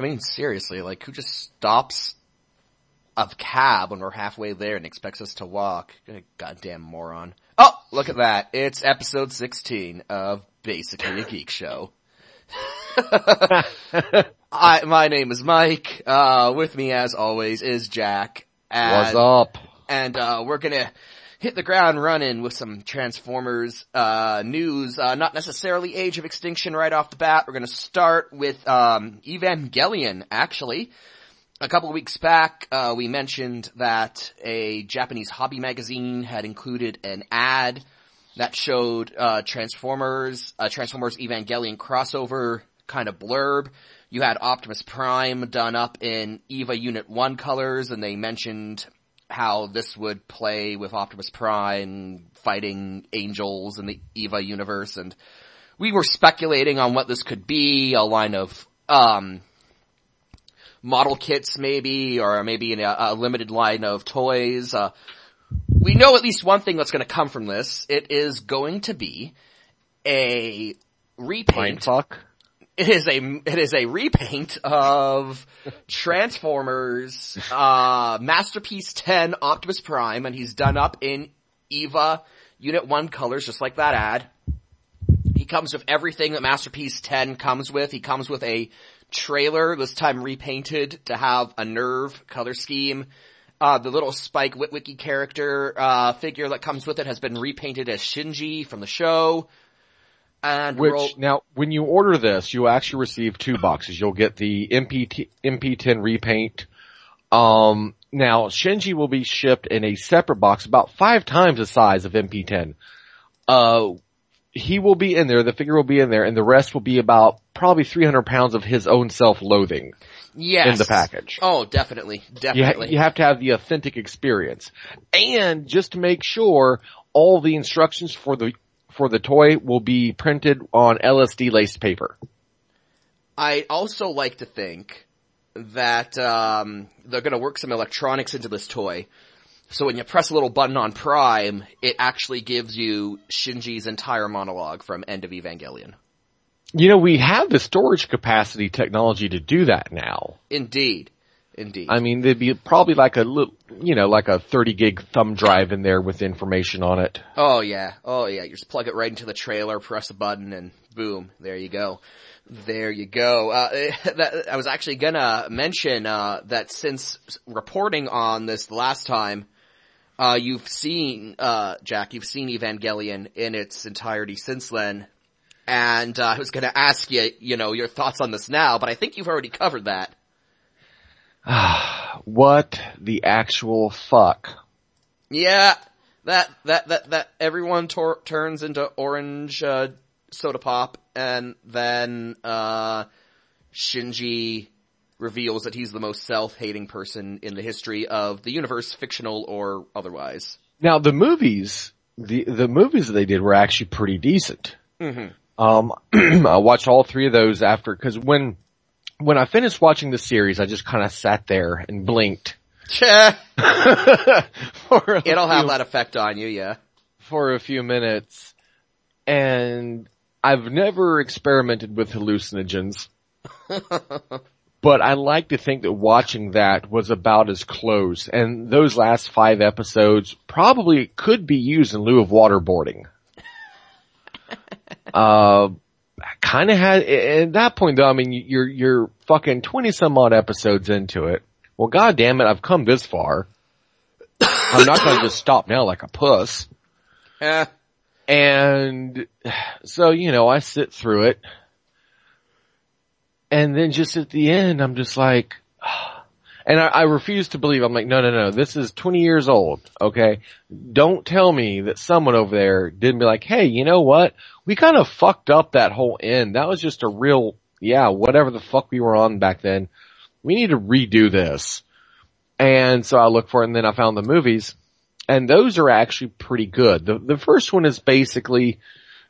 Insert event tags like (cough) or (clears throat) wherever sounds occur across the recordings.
I mean, seriously, like who just stops a cab when we're halfway there and expects us to walk? Goddamn moron. Oh, look at that. It's episode 16 of Basically a Geek Show. (laughs) I, my name is Mike. Uh, with me as always is Jack. And, What's up? And, uh, we're gonna hit the ground running with some Transformers, uh, news, uh, not necessarily Age of Extinction right off the bat. We're gonna start with, um, Evangelion, actually. A couple of weeks back, uh, we mentioned that a Japanese hobby magazine had included an ad that showed, uh, Transformers, Transformers Evangelion crossover kind of blurb. You had Optimus Prime done up in EVA Unit 1 colors and they mentioned how this would play with Optimus Prime fighting angels in the EVA universe and we were speculating on what this could be, a line of, um, model kits maybe, or maybe a, a limited line of toys. Uh, we know at least one thing that's going to come from this. It is going to be a repaint. Mindfuck. It is a it is a repaint of Transformers uh Masterpiece 10 Optimus Prime and he's done up in EVA Unit 1 colors just like that ad. He comes with everything that Masterpiece 10 comes with. He comes with a trailer, this time repainted to have a NERV color scheme. Uh, the little Spike Witwicky character, uh, figure that comes with it has been repainted as Shinji from the show. And Which roll- now, when you order this, you'll actually receive two boxes. You'll get the MP MP10 repaint. Um, now Shinji will be shipped in a separate box, about five times the size of MP10. Uh, he will be in there. The figure will be in there, and the rest will be about probably 300 pounds of his own self-loathing yes. in the package. Oh, definitely, You, definitely. ha- you have to have the authentic experience. And just to make sure all the instructions for the, for the toy will be printed on LSD laced paper. I also like to think that um, they're going to work some electronics into this toy. So when you press a little button on Prime, it actually gives you Shinji's entire monologue from End of Evangelion. You know, we have the storage capacity technology to do that now. Indeed. Indeed. I mean, there'd be probably like a little, you know, like a 30 gig thumb drive in there with information on it. oh yeah. Oh yeah. You just plug it right into the trailer, press a button, and boom, there you go. There you go. Uh, (laughs) that, I was actually gonna mention, uh, that since reporting on this the last time, uh, you've seen, uh, Jack, you've seen Evangelion in its entirety since then. And, uh, I was gonna ask you, you know, your thoughts on this now, but I think you've already covered that. (sighs) What the actual fuck? Yeah, that that that that everyone tor- turns into orange uh, soda pop, and then uh, Shinji reveals that he's the most self-hating person in the history of the universe, fictional or otherwise. Now the movies, the, the movies that they did were actually pretty decent. Mhm. Um, (clears throat) I watched all three of those after, cause when, when I finished watching the series, I just kind of sat there and blinked. (laughs) (laughs) It'll a have that effect on you, yeah. for a few minutes, and I've never experimented with hallucinogens. (laughs) but I like to think that watching that was about as close, and those last five episodes probably could be used in lieu of waterboarding. uh, kind of had, at that point though, I mean, you're, you're fucking 20 some odd episodes into it. Well, god damn it, I've come this far. I'm not gonna just stop now like a puss. Eh, And so, you know, I sit through it. And then just at the end, I'm just like, (sighs) and I, I refuse to believe, I'm like, no, no, no, this is 20 years old, okay? Don't tell me that someone over there didn't be like, hey, you know what? We kind of fucked up that whole end. That was just a real, yeah, whatever the fuck we were on back then. We need to redo this. And so I looked for it and then I found the movies and those are actually pretty good. The the first one is basically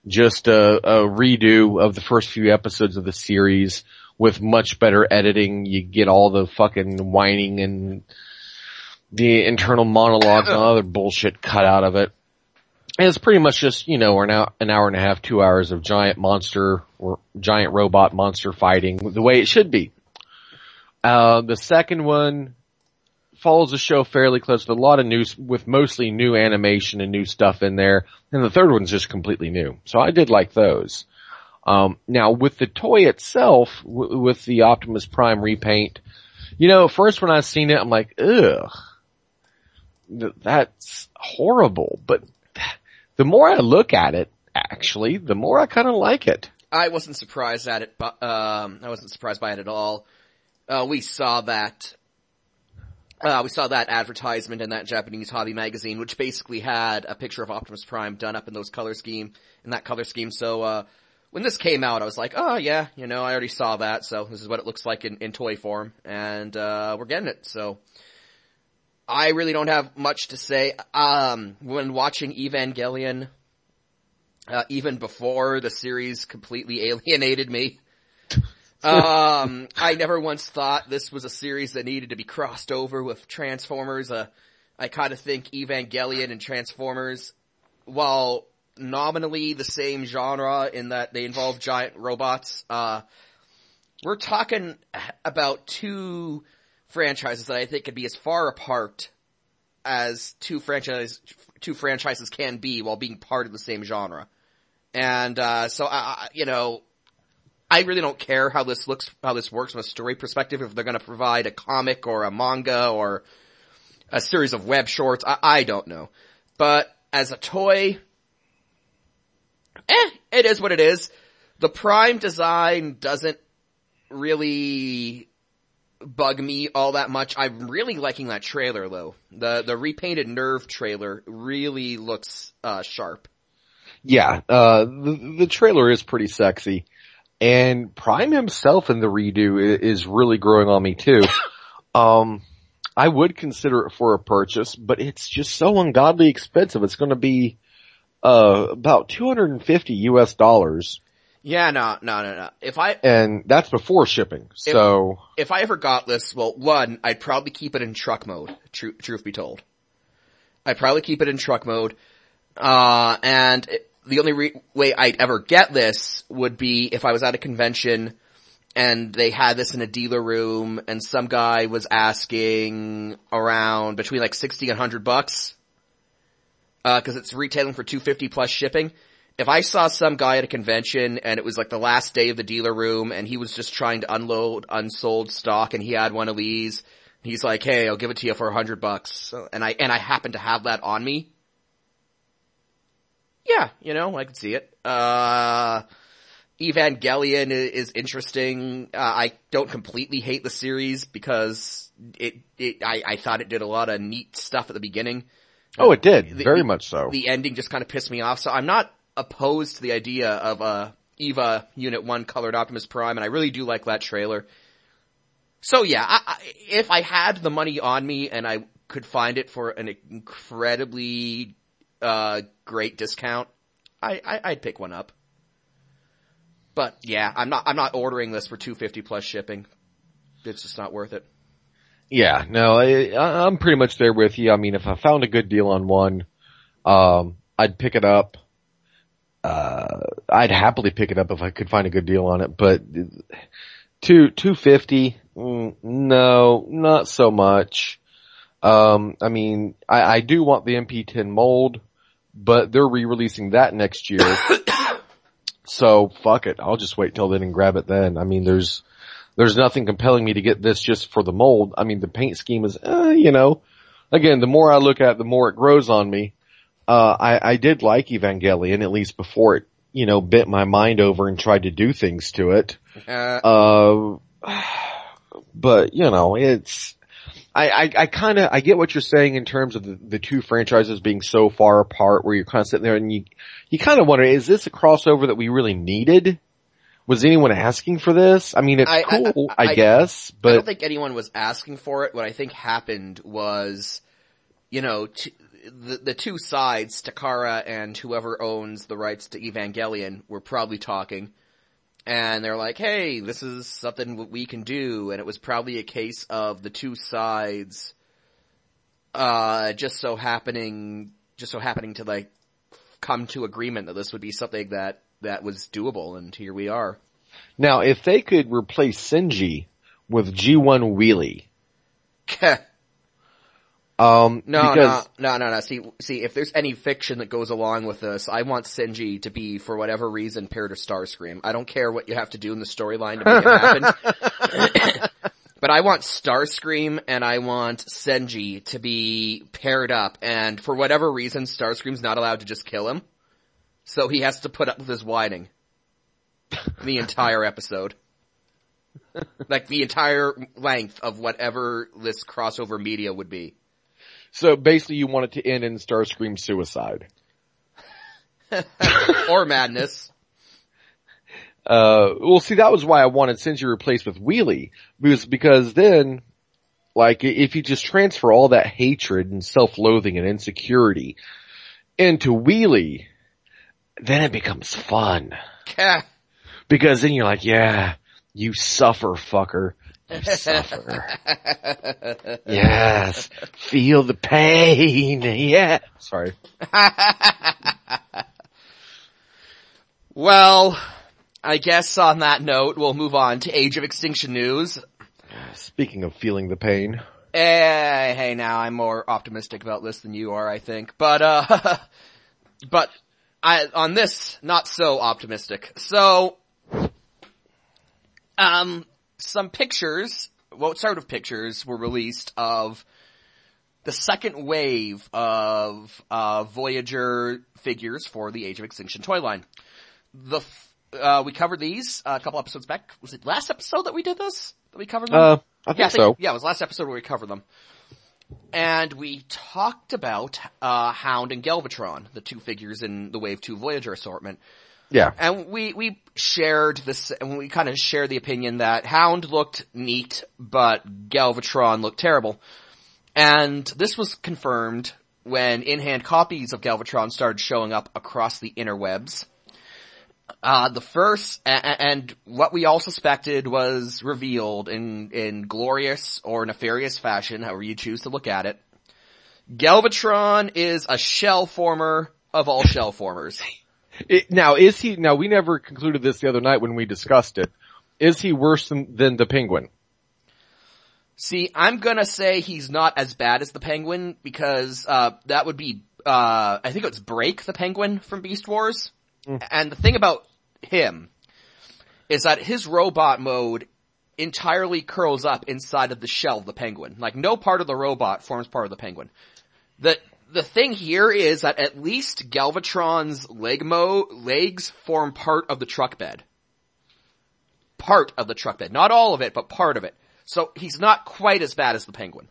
just a, a redo of the first few episodes of the series with much better editing. You get all the fucking whining and the internal monologues and (laughs) other bullshit cut out of it. It's pretty much just, you know, an hour, an hour and a half, two hours of giant monster or giant robot monster fighting the way it should be. Uh, the second one follows the show fairly close with a lot of new, with mostly new animation and new stuff in there. And the third one's just completely new. So I did like those. Um, now with the toy itself, w- with the Optimus Prime repaint, you know, first when I seen it, I'm like, ugh, th- that's horrible. But the more I look at it, actually, the more I kind of like it. I wasn't surprised at it, but um, I wasn't surprised by it at all. Uh, we saw that. Uh, we saw that advertisement in that Japanese hobby magazine, which basically had a picture of Optimus Prime done up in those color scheme, in that color scheme. So, uh, when this came out, I was like, oh yeah, you know, I already saw that, so this is what it looks like in, in toy form, and, uh, we're getting it, so. I really don't have much to say. Um, when watching Evangelion, uh, even before the series completely (laughs) alienated me, (laughs) um, I never once thought this was a series that needed to be crossed over with Transformers. Uh, I kind of think Evangelion and Transformers, while nominally the same genre in that they involve giant robots, uh, we're talking about two franchises that I think could be as far apart as two franchise two franchises can be while being part of the same genre. And uh, so I, you know, I really don't care how this looks, how this works from a story perspective. If they're going to provide a comic or a manga or a series of web shorts, I, I don't know. But as a toy, eh, it is what it is. The Prime design doesn't really bug me all that much. I'm really liking that trailer though. The the repainted NERV trailer really looks uh, sharp. Yeah, uh, the, the trailer is pretty sexy. And Prime himself in the redo is really growing on me too. (coughs) um, I would consider it for a purchase, but it's just so ungodly expensive. It's going to be uh, about 250 US dollars. Yeah, no, no, no, no. If I and that's before shipping. If, so if I ever got this, well, one, I'd probably keep it in truck mode. Tr- truth be told, I'd probably keep it in truck mode. Uh, and it, the only re- way I'd ever get this would be if I was at a convention and they had this in a dealer room and some guy was asking around between like 60 and 100 bucks. Uh, cause it's retailing for 250 plus shipping. If I saw some guy at a convention and it was like the last day of the dealer room and he was just trying to unload unsold stock and he had one of these, he's like, hey, I'll give it to you for a hundred bucks. And I, and I happen to have that on me yeah, you know, I can see it. Uh, Evangelion is interesting. Uh, I don't completely hate the series because it, it, I, I thought it did a lot of neat stuff at the beginning. Oh, it did. The, Very the, much so. The ending just kind of pissed me off, so I'm not opposed to the idea of a Eva Unit 1 colored Optimus Prime, and I really do like that trailer. So yeah, I, I, if I had the money on me and I could find it for an incredibly uh, great discount, I, I would pick one up. But yeah, I'm not I'm not ordering this for 250 plus shipping. It's just not worth it. Yeah, no, I, I'm pretty much there with you. I mean, if I found a good deal on one, um, I'd pick it up. Uh, I'd happily pick it up if I could find a good deal on it, but two, 250, mm, no, not so much. Um, I mean, I, I do want the MP10 mold but they're re-releasing that next year. (coughs) so fuck it. I'll just wait till then and grab it then. I mean, there's, there's nothing compelling me to get this just for the mold. I mean, the paint scheme is, uh, you know, again, the more I look at it, the more it grows on me. Uh, I, I did like Evangelion, at least before it, you know, bent my mind over and tried to do things to it. Uh, uh but you know, it's, I, I, I kind of, I get what you're saying in terms of the, the two franchises being so far apart where you're kind of sitting there and you, you kind of wonder, is this a crossover that we really needed? Was anyone asking for this? I mean, it's I, cool, I, I, I, guess, but. I don't think anyone was asking for it. What I think happened was, you know, t- the, the two sides, Takara and whoever owns the rights to Evangelion, were probably talking and they're like, hey, this is something we can do, and it was probably a case of the two sides, uh, just so happening, just so happening to like, come to agreement that this would be something that, that was doable, and here we are. Now, if they could replace Shinji with G1 Wheelie. (laughs) Um, No, because, no, no, no, no. See, see, if there's any fiction that goes along with this, I want Shinji to be, for whatever reason, paired to Starscream. I don't care what you have to do in the storyline to make it happen. (laughs) (coughs) but I want Starscream and I want Shinji to be paired up, and for whatever reason, Starscream's not allowed to just kill him. So he has to put up with his whining. The entire episode. like the entire length of whatever this crossover media would be. So basically you want it to end in Starscream suicide. (laughs) or madness. Uh, well see that was why I wanted Shinji replaced with Wheelie, because, because then, like, if you just transfer all that hatred and self-loathing and insecurity into Wheelie, then it becomes fun. (laughs) Because then you're like, yeah, you suffer fucker. Suffer. (laughs) yes. Feel the pain. Yeah. Sorry. (laughs) Well, I guess on that note, we'll move on to Age of Extinction news. Speaking of feeling the pain. Eh, hey, now I'm more optimistic about this than you are, I think. But, uh, (laughs) but I, on this, not so optimistic. So, um, some pictures, what sort of pictures were released of the second wave of, uh, Voyager figures for the Age of Extinction toy line. The, f- uh, we covered these a couple episodes back. Was it last episode that we did this? That we covered them? Uh, I think yeah, I think- so. Yeah, it was last episode where we covered them. And we talked about, uh, Hound and Galvatron, the two figures in the Wave 2 Voyager assortment. Yeah. And we, we shared this, and we kind of shared the opinion that Hound looked neat, but Galvatron looked terrible. And this was confirmed when in-hand copies of Galvatron started showing up across the interwebs. Uh, the first, and what we all suspected was revealed in, in glorious or nefarious fashion, however you choose to look at it. Galvatron is a shell former of all shell formers. (laughs) It, now, is he, now we never concluded this the other night when we discussed it. Is he worse than, than the penguin? See, I'm gonna say he's not as bad as the penguin because, uh, that would be, uh, I think it's Break the penguin from Beast Wars. And the thing about him is that his robot mode entirely curls up inside of the shell of the penguin. Like no part of the robot forms part of the penguin. The, the thing here is that at least Galvatron's leg mo, legs form part of the truck bed. Part of the truck bed. Not all of it, but part of it. So he's not quite as bad as the penguin.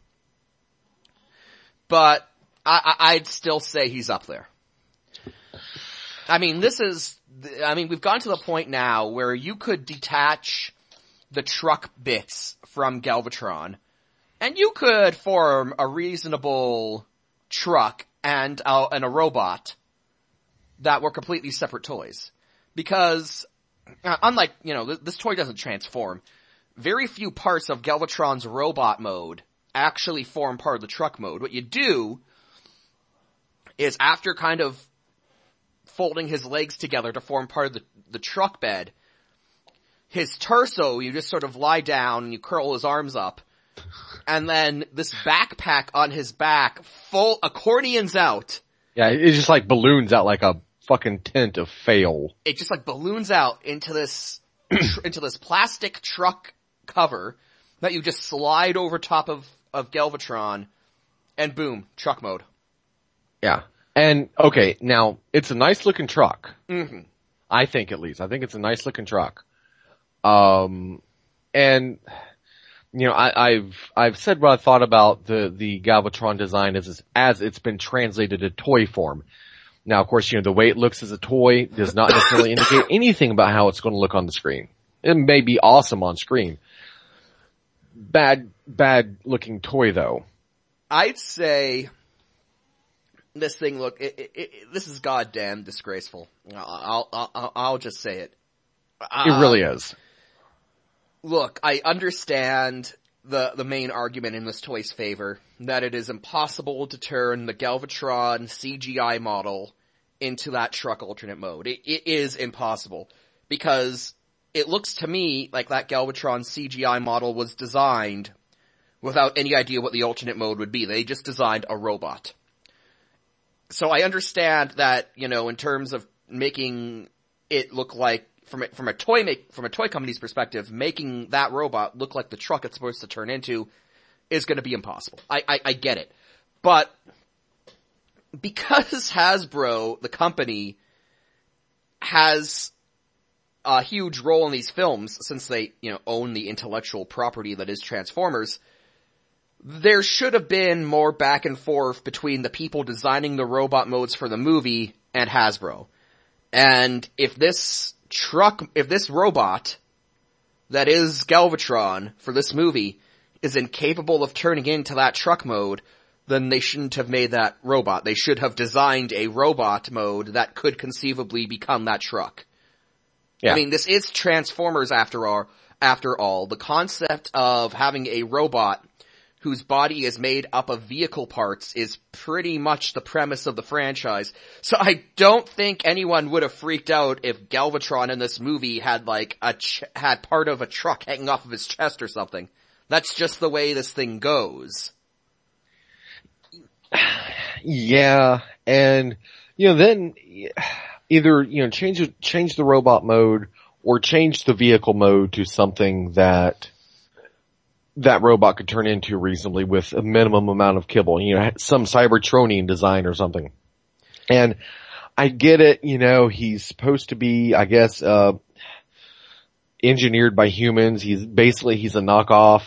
But I, I'd still say he's up there. I mean, this is, I mean, we've gotten to the point now where you could detach the truck bits from Galvatron, and you could form a reasonable truck and, uh, and a robot that were completely separate toys. Because, uh, unlike, you know, th- this toy doesn't transform, very few parts of Galvatron's robot mode actually form part of the truck mode. What you do is after kind of folding his legs together to form part of the, the truck bed, his torso, you just sort of lie down and you curl his arms up. And then this backpack on his back, full accordions out. Yeah, it's just like balloons out like a fucking tent of fail. It just like balloons out into this, (clears throat) tr- into this plastic truck cover that you just slide over top of, of Galvatron and boom, truck mode. Yeah. And, okay, now, it's a nice looking truck. hmm I think at least. I think it's a nice looking truck. Um, and, you know, I, I've, I've said what I thought about the, the Galvatron design as, as it's been translated to toy form. Now, of course, you know, the way it looks as a toy does not necessarily indicate (coughs) anything about how it's going to look on the screen. It may be awesome on screen. Bad, bad looking toy though. I'd say this thing look, it, it, it, this is goddamn disgraceful. I'll, I'll, I'll, I'll just say it. It really is. Look, I understand the, the main argument in this toy's favor, that it is impossible to turn the Galvatron CGI model into that truck alternate mode. It, it is impossible. Because it looks to me like that Galvatron CGI model was designed without any idea what the alternate mode would be. They just designed a robot. So I understand that, you know, in terms of making it look like from a, from a toy make, from a toy company's perspective, making that robot look like the truck it's supposed to turn into is going to be impossible. I, I, I get it. But because (laughs) Hasbro, the company, has a huge role in these films since they, you know, own the intellectual property that is Transformers, there should have been more back and forth between the people designing the robot modes for the movie and Hasbro. And if this truck, if this robot that is Galvatron for this movie is incapable of turning into that truck mode, then they shouldn't have made that robot. They should have designed a robot mode that could conceivably become that truck. Yeah. I mean, this is Transformers after all, after all. The concept of having a robot whose body is made up of vehicle parts is pretty much the premise of the franchise. So I don't think anyone would have freaked out if Galvatron in this movie had like a ch- had part of a truck hanging off of his chest or something. That's just the way this thing goes. (sighs) Yeah, and you know, then either you know change change the robot mode or change the vehicle mode to something that that robot could turn into reasonably with a minimum amount of kibble. You know, some Cybertronian design or something. And I get it. You know, he's supposed to be, I guess, uh, engineered by humans. He's basically he's a knockoff.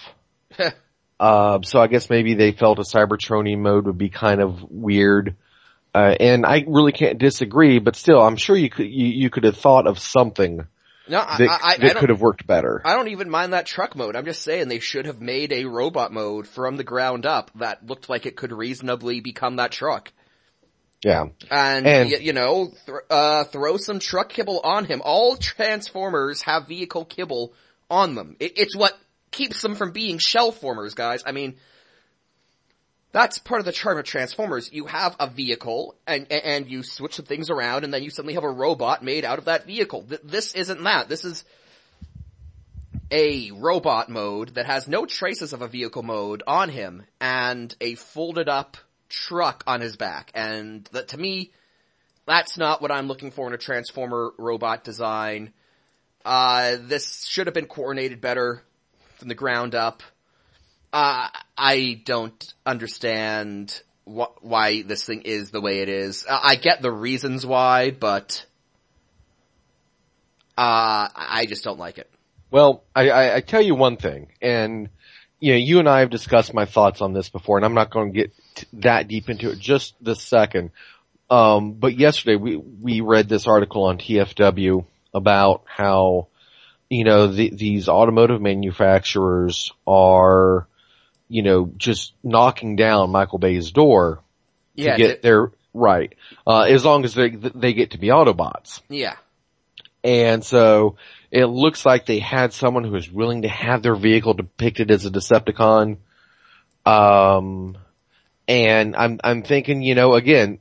(laughs) Uh, so I guess maybe they felt a Cybertronian mode would be kind of weird. Uh, and I really can't disagree, but still, I'm sure you could, you, you could have thought of something No, that, I, I, I that don't, could have worked better. I don't even mind that truck mode. I'm just saying they should have made a robot mode from the ground up that looked like it could reasonably become that truck. Yeah. And, And- y- you know, th- uh, throw some truck kibble on him. All Transformers have vehicle kibble on them. It, it's what keeps them from being shell formers, guys. I mean, that's part of the charm of Transformers. You have a vehicle and, and you switch some things around and then you suddenly have a robot made out of that vehicle. Th- this isn't that. This is a robot mode that has no traces of a vehicle mode on him and a folded up truck on his back. And to me, that's not what I'm looking for in a Transformer robot design. Uh, this should have been coordinated better from the ground up. Uh, I don't understand wh- why this thing is the way it is. Uh, I get the reasons why, but, uh, I just don't like it. Well, I, I, I tell you one thing, and you know, you and I have discussed my thoughts on this before, and I'm not going to get t- that deep into it just this second. Um, but yesterday we we read this article on TFW about how you know the, these automotive manufacturers are you know just knocking down Michael Bay's door to get th- their right uh, as long as they they get to be Autobots. yeah. And so it looks like they had someone who was willing to have their vehicle depicted as a Decepticon. Um, and I'm, I'm thinking, you know, again,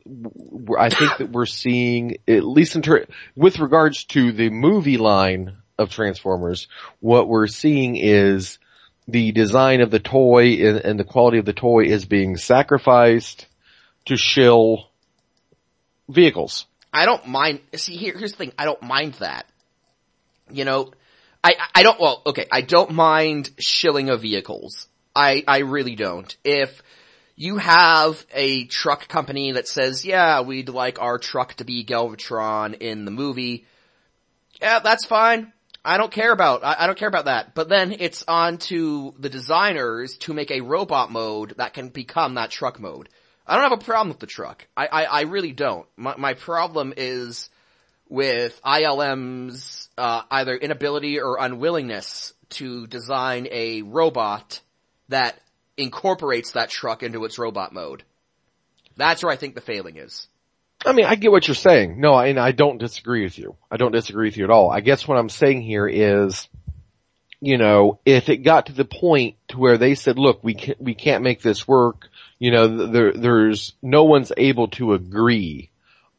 I think that we're seeing, at least in ter- with regards to the movie line of Transformers, what we're seeing is the design of the toy and, the quality of the toy is being sacrificed to shill vehicles. I don't mind, see here, here's the thing, I don't mind that. You know, I, I don't, well, okay, I don't mind shilling of vehicles. I, I really don't. If you have a truck company that says, yeah, we'd like our truck to be Galvatron in the movie, yeah, that's fine. I don't care about, I, I don't care about that. But then it's on to the designers to make a robot mode that can become that truck mode. I don't have a problem with the truck. I, I, I really don't. My, my problem is with ILM's, uh, either inability or unwillingness to design a robot that incorporates that truck into its robot mode. That's where I think the failing is. I mean, I get what you're saying. No, and I don't disagree with you. I don't disagree with you at all. I guess what I'm saying here is, you know, if it got to the point to where they said, look, we can't, we can't make this work, you know, there, there's, no one's able to agree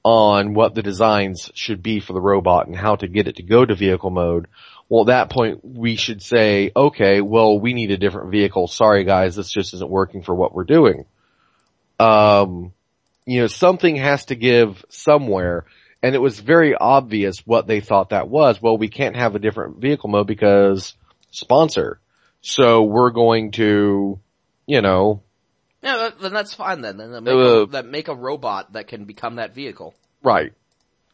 on what the designs should be for the robot and how to get it to go to vehicle mode. Well, at that point, we should say, okay, well, we need a different vehicle. Sorry guys, this just isn't working for what we're doing. Um, you know, something has to give somewhere. And it was very obvious what they thought that was. Well, we can't have a different vehicle mode because sponsor. So we're going to, you know, Yeah, then that's fine then. Then make, Uh, a, that make a robot that can become that vehicle. Right.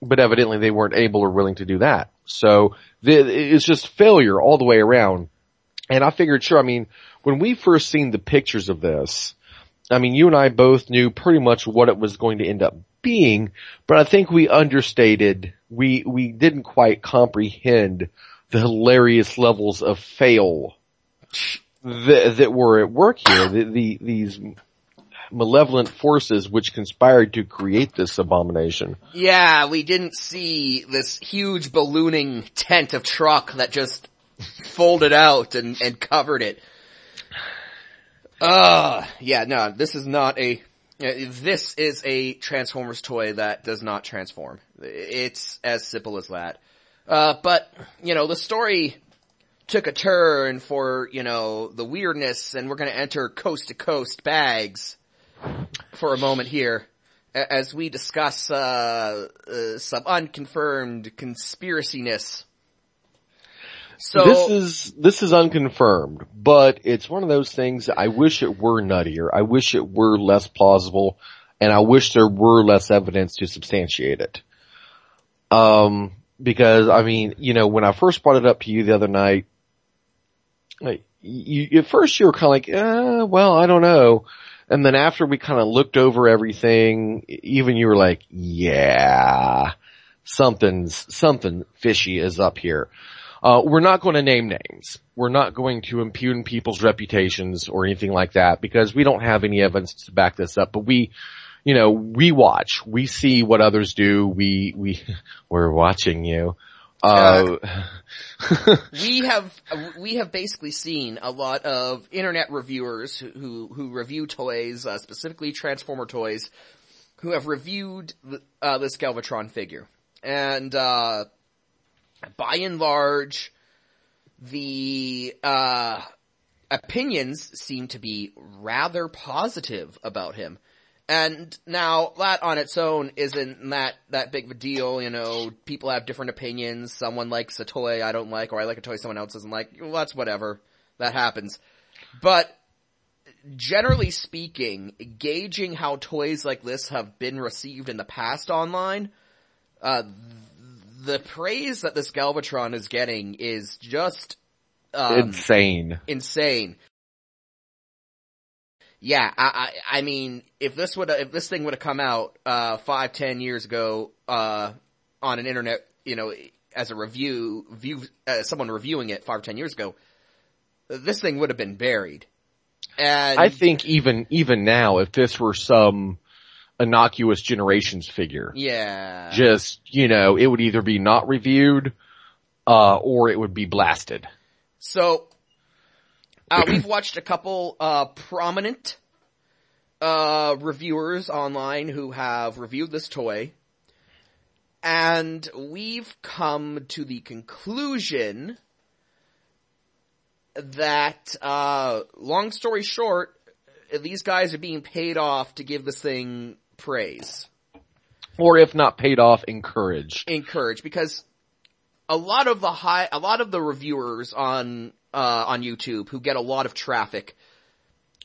But evidently they weren't able or willing to do that. So the, it's just failure all the way around. And I figured, sure, I mean, when we first seen the pictures of this, I mean, you and I both knew pretty much what it was going to end up being, but I think we understated, we, we didn't quite comprehend the hilarious levels of fail that, that were at work here. The, the, these malevolent forces which conspired to create this abomination. Yeah, we didn't see this huge ballooning tent of truck that just folded out and, and covered it. Uh, yeah, no, this is not a, this is a Transformers toy that does not transform. It's as simple as that. Uh, but, you know, the story took a turn for, you know, the weirdness and we're gonna enter coast to coast bags for a moment here as we discuss uh, uh, some unconfirmed conspiracyness. So this is this is unconfirmed, but it's one of those things. I wish it were nuttier. I wish it were less plausible, and I wish there were less evidence to substantiate it. Um, because I mean, you know, when I first brought it up to you the other night, like, you, at first you were kind of like, uh, well, I don't know. And then after we kind of looked over everything, even you were like, yeah, something's, something fishy is up here. Uh, we're not going to name names. We're not going to impugn people's reputations or anything like that because we don't have any evidence to back this up, but we, you know, we watch, we see what others do, we, we, (laughs) we're watching you. Uh, (laughs) we have we have basically seen a lot of internet reviewers who who, review toys, uh, specifically Transformer toys, who have reviewed uh, this Galvatron figure, and uh, by and large, the uh, opinions seem to be rather positive about him. And now that on its own isn't that, that big of a deal, you know, people have different opinions, someone likes a toy I don't like, or I like a toy someone else doesn't like, well that's whatever, that happens. But, generally speaking, gauging how toys like this have been received in the past online, uh, the praise that this Galvatron is getting is just, um, insane. insane. Yeah, I, I, I mean, if this would, if this thing would have come out, uh, five, ten years ago, uh, on an internet, you know, as a review, view, uh, someone reviewing it five or ten years ago, this thing would have been buried. And I think even, even now, if this were some innocuous generations figure, yeah, just, you know, it would either be not reviewed, uh, or it would be blasted. So, uh, (clears throat) we've watched a couple, uh, prominent, uh, reviewers online who have reviewed this toy. And we've come to the conclusion that, uh, long story short, these guys are being paid off to give this thing praise. Or if not paid off, encouraged. Encourage, because a lot of the high, a lot of the reviewers on, uh, on YouTube who get a lot of traffic,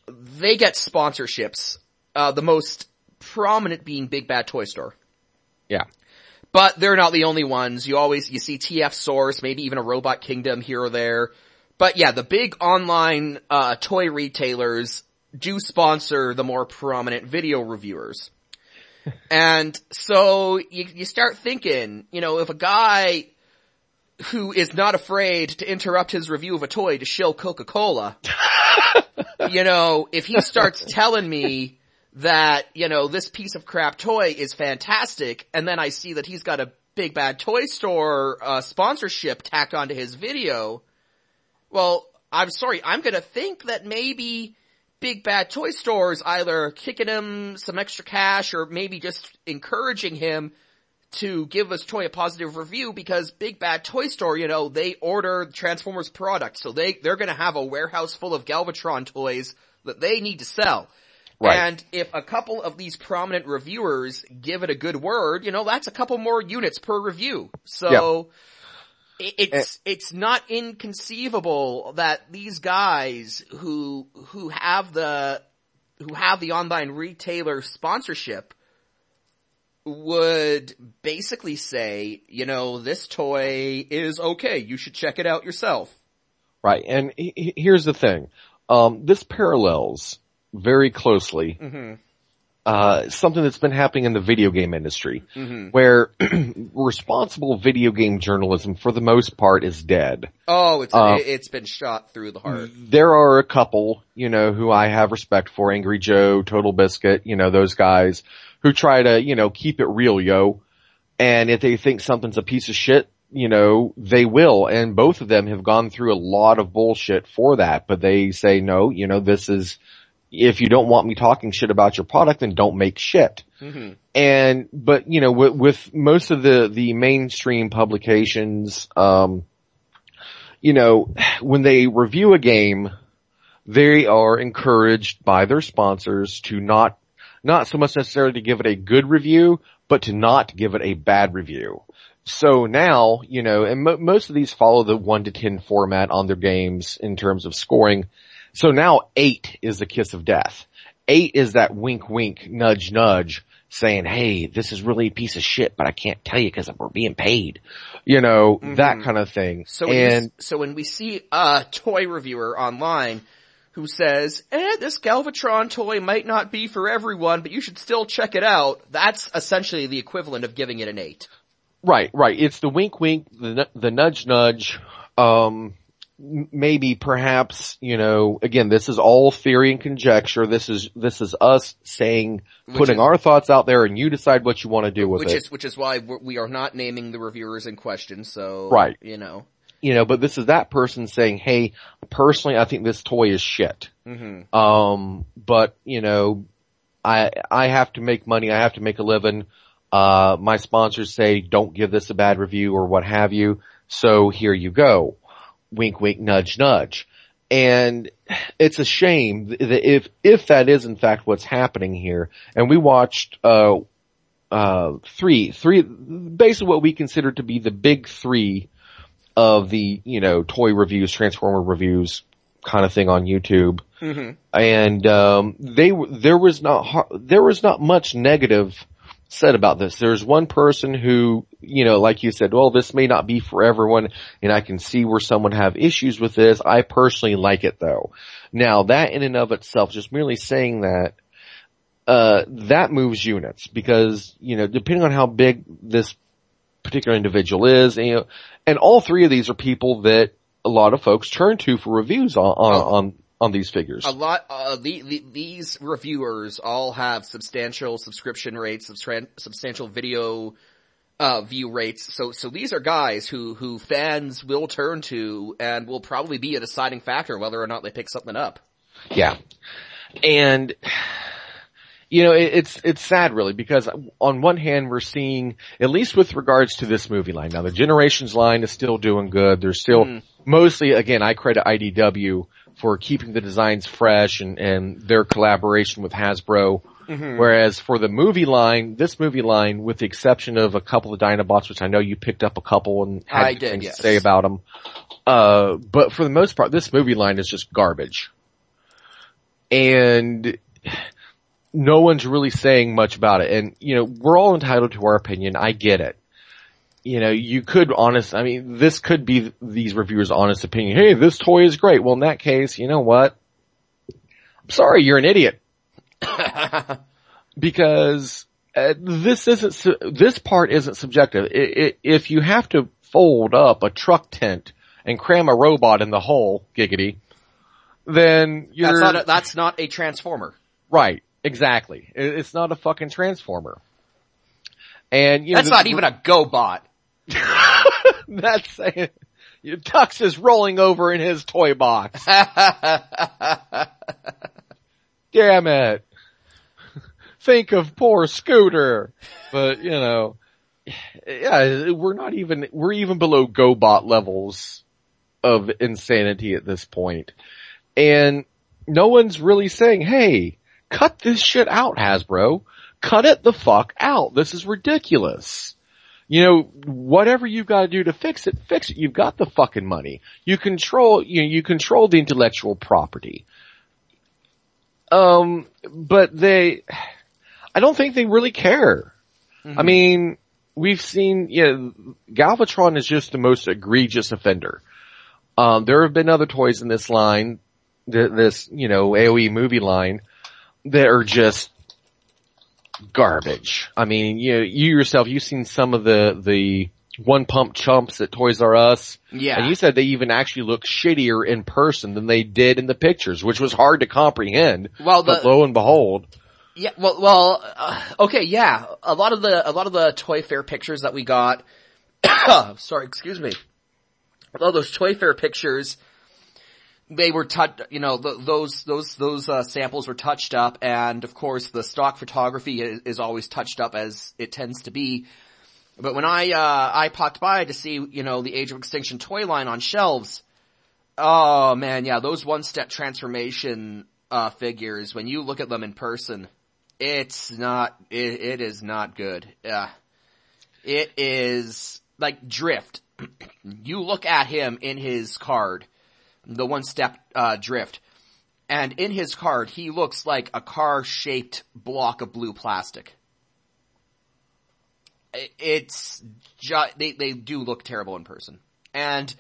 they get sponsorships, uh, the most prominent being Big Bad Toy Store. Yeah. But they're not the only ones. You always, you see TF Source, maybe even a Robot Kingdom here or there. But yeah, the big online, uh, toy retailers do sponsor the more prominent video reviewers. And so you, you start thinking, you know, if a guy who is not afraid to interrupt his review of a toy to show Coca-Cola, (laughs) you know, if he starts telling me that, you know, this piece of crap toy is fantastic, and then I see that he's got a big bad toy store, uh, sponsorship tacked onto his video, well, I'm sorry, I'm gonna think that maybe big bad toy stores either kicking him some extra cash or maybe just encouraging him to give this toy a positive review because Big Bad Toy Store, you know, they order Transformers products, so they, they're gonna have a warehouse full of Galvatron toys that they need to sell. Right. And if a couple of these prominent reviewers give it a good word, you know, that's a couple more units per review. So, it- it's, it's not inconceivable that these guys who, who have the, who have the online retailer sponsorship would basically say, you know, this toy is okay, you should check it out yourself. Right. And he- he- here's the thing. Um, this parallels very closely, uh, something that's been happening in the video game industry, where (clears throat) responsible video game journalism for the most part is dead. Oh, it's, Uh, it's been shot through the heart. There are a couple, you know, who I have respect for, Angry Joe, Total Biscuit, you know, those guys who try to, you know, keep it real, yo. And if they think something's a piece of shit, you know, they will. And both of them have gone through a lot of bullshit for that, but they say, no, you know, this is, if you don't want me talking shit about your product, then don't make shit. And, but, you know, with, with most of the, the mainstream publications, um, you know, when they review a game, they are encouraged by their sponsors to not, not so much necessarily to give it a good review, but to not give it a bad review. So now, you know, and mo- most of these follow the 1 to 10 format on their games in terms of scoring. So now 8 is the kiss of death. 8 is that wink wink, nudge nudge, saying, hey, this is really a piece of shit, but I can't tell you because we're being paid. You know, that kind of thing. So when, you s- and so when we see a toy reviewer online who says, eh, this Galvatron toy might not be for everyone, but you should still check it out, that's essentially the equivalent of giving it an 8. Right, right. It's the wink wink, the, the nudge nudge, um, maybe perhaps, you know, again, this is all theory and conjecture. This is, this is us saying, putting is- our thoughts out there and you decide what you want to do with Which it. is, which is why we are not naming the reviewers in question, so. Right. You know. you know, but this is that person saying, hey, personally, I think this toy is shit. Mm-hmm. Um, but, you know, I, I have to make money, I have to make a living. Uh, my sponsors say don't give this a bad review or what have you. So here you go. Wink, wink, nudge, nudge. And it's a shame that if, if that is in fact what's happening here, and we watched, uh, uh, three, three, basically what we consider to be the big three of the, you know, toy reviews, transformer reviews kind of thing on YouTube. And, um, they, there was not, there was not much negative said about this. There's one person who, you know, like you said, well, this may not be for everyone and I can see where someone have issues with this. I personally like it though. Now that in and of itself, just merely saying that, uh, that moves units because, you know, depending on how big this particular individual is, and, you know, and all three of these are people that a lot of folks turn to for reviews on, on, on, on these figures. A lot, uh, the, the, these reviewers all have substantial subscription rates, substan- substantial video, uh, view rates. So, so these are guys who, who fans will turn to and will probably be a deciding factor whether or not they pick something up. Yeah. And, you know, it, it's, it's sad really because on one hand we're seeing, at least with regards to this movie line, now the Generations line is still doing good. There's still, mostly again, I credit IDW for keeping the designs fresh and, and their collaboration with Hasbro. Whereas for the movie line, this movie line, with the exception of a couple of Dinobots, which I know you picked up a couple and had I did, things yes. to say about them, uh, but for the most part, this movie line is just garbage and no one's really saying much about it. And, you know, we're all entitled to our opinion. I get it. You know, you could honest, I mean, this could be these reviewers' honest opinion. Hey, this toy is great. Well, in that case, you know what? I'm sorry, you're an idiot. (laughs) because uh, this isn't, su- this part isn't subjective. I i if you have to fold up a truck tent and cram a robot in the hole, giggity, then you're That's not a, that's not a transformer. Right, exactly. It- It's not a fucking transformer. And you know, That's the- not even a GoBot. (laughs) that's saying Tux is rolling over in his toy box. (laughs) Damn it. (laughs) Think of poor Scooter. But, you know, yeah, we're not even, we're even below GoBot levels of insanity at this point. And no one's really saying, hey, cut this shit out, Hasbro. Cut it the fuck out. This is ridiculous. You know, whatever you've got to do to fix it, fix it. You've got the fucking money. You control, you know, you control the intellectual property. Um, but they, I don't think they really care. Mm-hmm. I mean, we've seen, you know, Galvatron is just the most egregious offender. Um, there have been other toys in this line, th- this, you know, AOE movie line that are just garbage. I mean, you you yourself, you've seen some of the, the one pump chumps at Toys R Us. Yeah. And you said they even actually look shittier in person than they did in the pictures, which was hard to comprehend. Well, the, but lo and behold. Yeah, well, well, uh, okay, yeah. A lot of the, a lot of the Toy Fair pictures that we got, (coughs) sorry, excuse me. All those Toy Fair pictures, they were touched, you know, those, those, those, uh, samples were touched up and of course the stock photography is, is, always touched up as it tends to be. But when I, uh, I popped by to see, you know, the Age of Extinction toy line on shelves, oh man, yeah, those one-step transformation, uh, figures, when you look at them in person, it's not, it, it is not good. Yeah. It is like drift. (clears throat) you look at him in his card, the one step, uh, drift, and in his card, he looks like a car shaped block of blue plastic. It's just, they, they do look terrible in person. And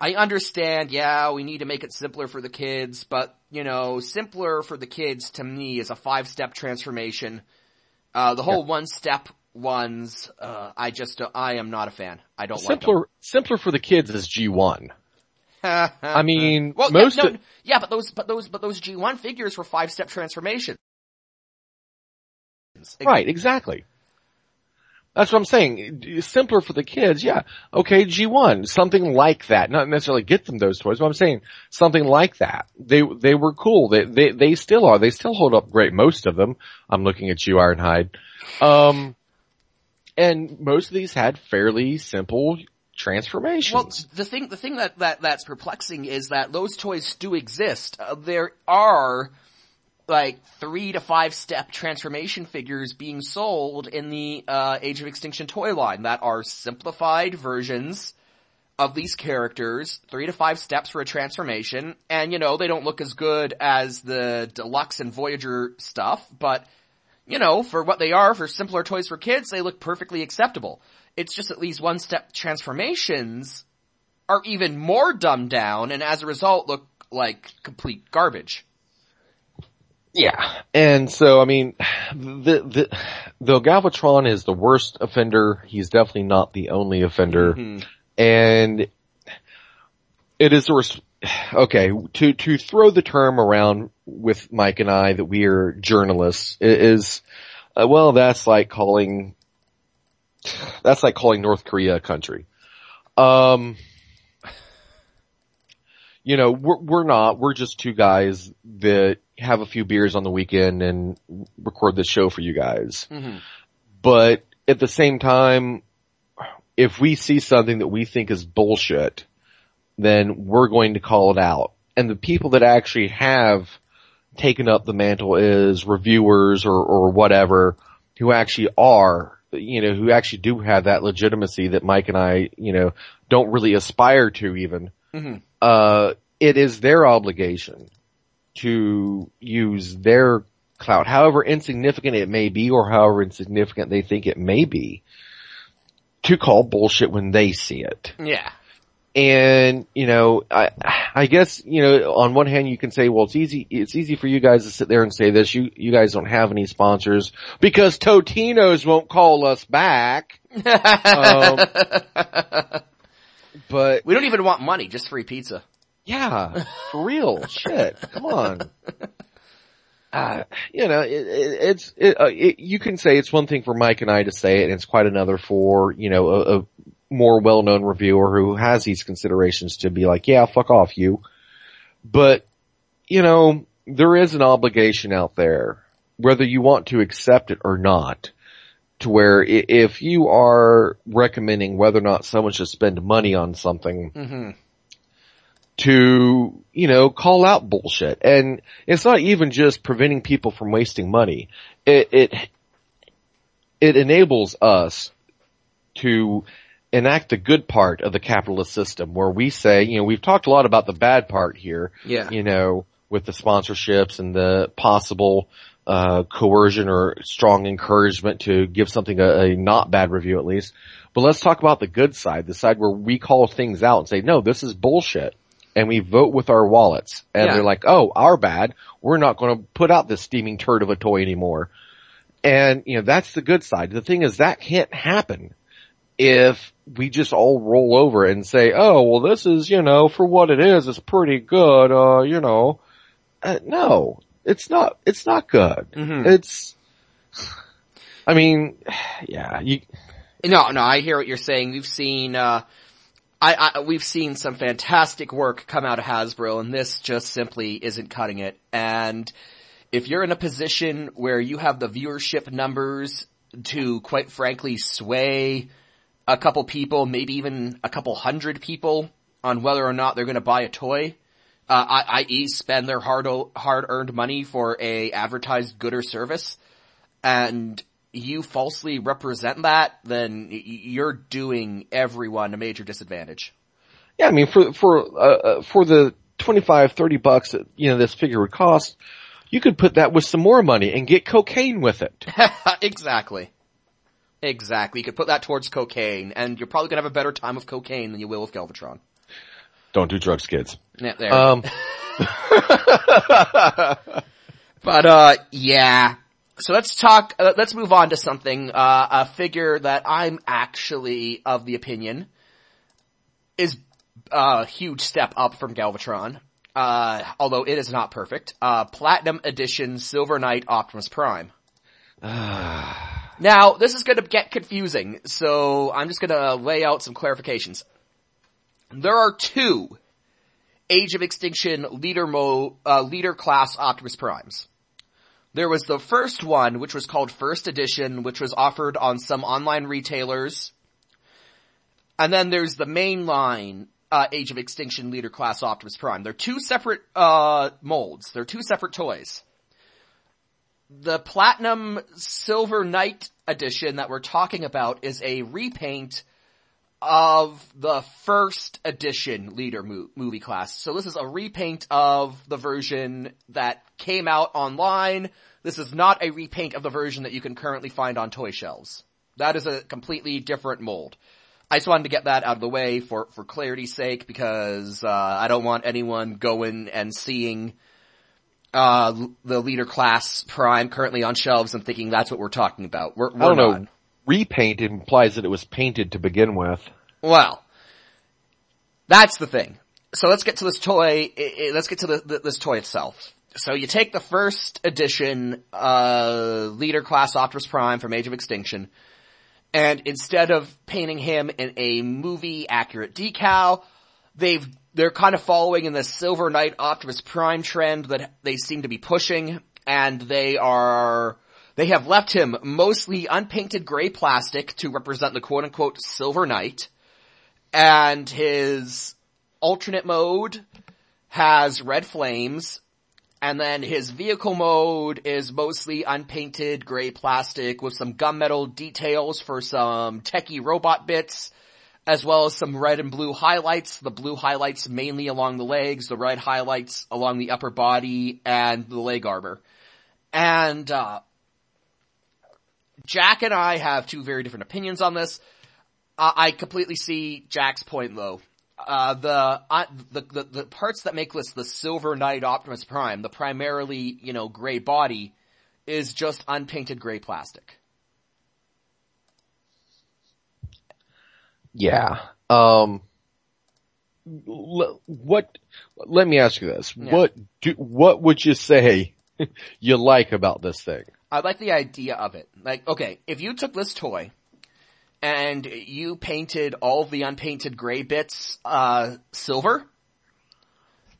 I understand, yeah, we need to make it simpler for the kids, but, you know, simpler for the kids to me is a five step transformation. Uh, the whole yeah. one step ones, uh, I just, I am not a fan. I don't simpler, like Simpler for the kids is G1. I mean, (laughs) well, most yeah, no, of, yeah, but those, but those, but those G1 figures were five step transformations. Right, exactly. That's what I'm saying. Simpler for the kids, yeah. Okay, G1, something like that. Not necessarily get them those toys, but I'm saying something like that. They, they were cool. They, they, they still are. They still hold up great, most of them. I'm looking at you, Ironhide. Um, and most of these had fairly simple transformations. Well, the thing, the thing that, that, that's perplexing is that those toys do exist. Uh, there are, like three to five step transformation figures being sold in the uh, Age of Extinction toy line that are simplified versions of these characters, three to five steps for a transformation, and you know, they don't look as good as the deluxe and Voyager stuff, but you know, for what they are, for simpler toys for kids, they look perfectly acceptable. It's just that these one step transformations are even more dumbed down and as a result look like complete garbage. Yeah. And so, I mean, the, the, though Galvatron is the worst offender, he's definitely not the only offender. Mm-hmm. And it is a, okay, to, to throw the term around with Mike and I that we are journalists is, uh, well, that's like calling, that's like calling North Korea a country. Um, you know, we're, we're not, we're just two guys that have a few beers on the weekend and record this show for you guys. Mm-hmm. But at the same time, if we see something that we think is bullshit, then we're going to call it out. And the people that actually have taken up the mantle is reviewers or, or whatever who actually are, you know, who actually do have that legitimacy that Mike and I, you know, don't really aspire to even. Mm-hmm. Uh, it is their obligation to use their clout, however insignificant it may be or however insignificant they think it may be, to call bullshit when they see it. Yeah. And, you know, I, I guess, you know, on one hand you can say, well, it's easy, it's easy for you guys to sit there and say this. You, you guys don't have any sponsors because Totino's won't call us back. um, (laughs) but. We don't even want money, just free pizza. Yeah, for real. (laughs) Shit, come on. Uh, you know, it, it, it's, it, uh, you can say it's one thing for Mike and I to say it, and it's quite another for, you know, a, a more well-known reviewer who has these considerations to be like, yeah, fuck off you. But, you know, there is an obligation out there, whether you want to accept it or not, to where if you are recommending whether or not someone should spend money on something, mm-hmm. to, you know, call out bullshit. And it's not even just preventing people from wasting money. It, it, it enables us to enact the good part of the capitalist system where we say, you know, we've talked a lot about the bad part here. Yeah. You know, with the sponsorships and the possible, uh, coercion or strong encouragement to give something a, a not bad review at least. But let's talk about the good side, the side where we call things out and say, no, this is bullshit. And we vote with our wallets. And Yeah. they're like, oh, our bad. We're not going to put out this steaming turd of a toy anymore. And, you know, that's the good side. The thing is that can't happen if we just all roll over and say, oh, well, this is, you know, for what it is, it's pretty good, uh, you know. Uh, no, it's not, it's not good. Mhm. It's, I mean, (sighs) yeah, you, No, no, I hear what you're saying. We've seen, uh, I, I, we've seen some fantastic work come out of Hasbro and this just simply isn't cutting it. And if you're in a position where you have the viewership numbers to quite frankly sway a couple people, maybe even a couple hundred people on whether or not they're gonna buy a toy, uh, i.e. spend their hard, hard earned money for a advertised good or service, and you falsely represent that, then you're doing everyone a major disadvantage. yeah, I mean, for, for, uh, uh, for the 25, 30 bucks that, you know, this figure would cost, you could put that with some more money and get cocaine with it. (laughs) exactly. Exactly. You could put that towards cocaine, and you're probably gonna have a better time with cocaine than you will with Galvatron. Don't do drugs, kids. Yeah, there. Um, But uh, yeah. So let's talk. Uh, let's move on to something. Uh, a figure that I'm actually of the opinion is a huge step up from Galvatron. Uh, although it is not perfect. Uh, Platinum Edition Silver Knight Optimus Prime. Now, this is gonna get confusing, so I'm just gonna lay out some clarifications. There are two Age of Extinction leader mo, uh, leader class Optimus Primes. There was the first one, which was called First Edition, which was offered on some online retailers. And then there's the mainline, uh, Age of Extinction leader class Optimus Prime. They're two separate, uh, molds. They're two separate toys. The Platinum Silver Knight edition that we're talking about is a repaint of the first edition leader mo- movie class. So this is a repaint of the version that came out online. This is not a repaint of the version that you can currently find on toy shelves. That is a completely different mold. I just wanted to get that out of the way for, for clarity's sake because, uh, I don't want anyone going and seeing, uh, the leader class prime currently on shelves and thinking that's what we're talking about. We're, we're I don't not. know. Repaint implies that it was painted to begin with. Well, that's the thing. So let's get to this toy. Let's get to the, the, this toy itself. So you take the first edition, uh, leader class Optimus Prime from Age of Extinction, and instead of painting him in a movie accurate decal, they've, they're kind of following in the Silver Knight Optimus Prime trend that they seem to be pushing, and they are, they have left him mostly unpainted gray plastic to represent the quote unquote Silver Knight, and his alternate mode has red flames, and then his vehicle mode is mostly unpainted gray plastic with some gunmetal details for some techie robot bits, as well as some red and blue highlights. The blue highlights mainly along the legs, the red highlights along the upper body and the leg armor. And, uh, Jack and I have two very different opinions on this. Uh, I completely see Jack's point though. Uh, the, uh, the, the, the parts that make this the Silver Knight Optimus Prime, the primarily, you know, gray body, is just unpainted gray plastic. Yeah. Um, l- what, let me ask you this. Yeah. What do, what would you say (laughs) you like about this thing? I like the idea of it. Like, okay, if you took this toy and you painted all the unpainted gray bits, uh, silver,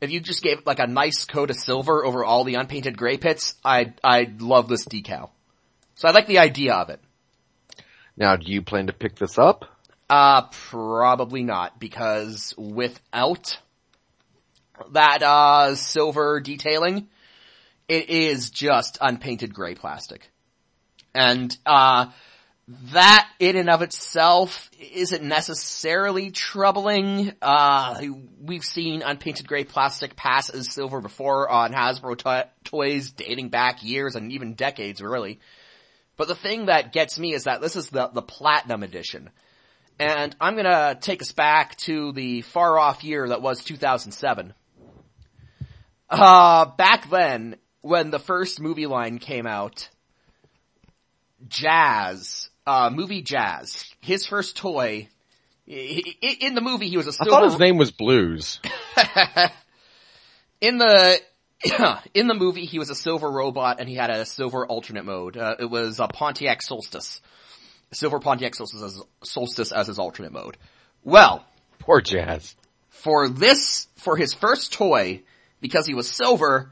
if you just gave like a nice coat of silver over all the unpainted gray bits, I'd, I'd love this decal. So I like the idea of it. Now, do you plan to pick this up? Uh, probably not, because without that, uh, silver detailing, it is just unpainted gray plastic. And, uh, that in and of itself isn't necessarily troubling. Uh, we've seen unpainted gray plastic pass as silver before on Hasbro to- toys dating back years and even decades really. But the thing that gets me is that this is the, the platinum edition. And I'm gonna take us back to the far off year that was 2007. Uh, back then, when the first movie line came out, Jazz uh, movie Jazz. His first toy, in the movie he was a silver... I thought his name was Blues. (laughs) in the, (coughs) in the movie he was a silver robot and he had a silver alternate mode. Uh, it was a Pontiac Solstice. Silver Pontiac Solstice as, Solstice as his alternate mode. Well. Poor Jazz. For this, for his first toy, because he was silver,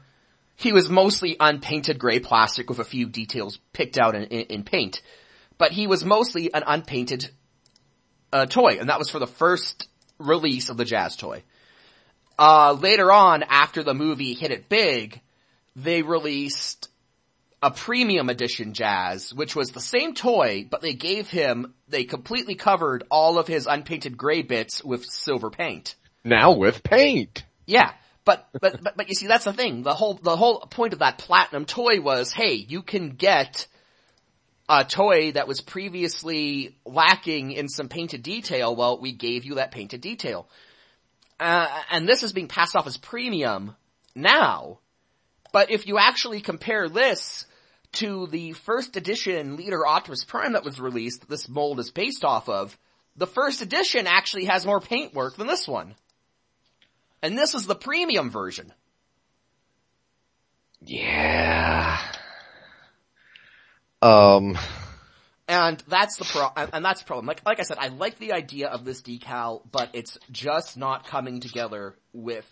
he was mostly unpainted gray plastic with a few details picked out in, in, in paint but he was mostly an unpainted uh, toy, and that was for the first release of the Jazz toy. Uh, later on, after the movie hit it big, they released a premium edition Jazz, which was the same toy, but they gave him, they completely covered all of his unpainted gray bits with silver paint. Now with paint! Yeah. But, but, but, but you see, that's the thing. The whole, the whole point of that platinum toy was, hey, you can get a toy that was previously lacking in some painted detail, well, we gave you that painted detail. Uh, and this is being passed off as premium now. But if you actually compare this to the first edition Leader Optimus Prime that was released, that this mold is based off of, the first edition actually has more paintwork than this one. And this is the premium version. Yeah. Um, and that's the pro, and that's the problem. Like, like I said, I like the idea of this decal, but it's just not coming together with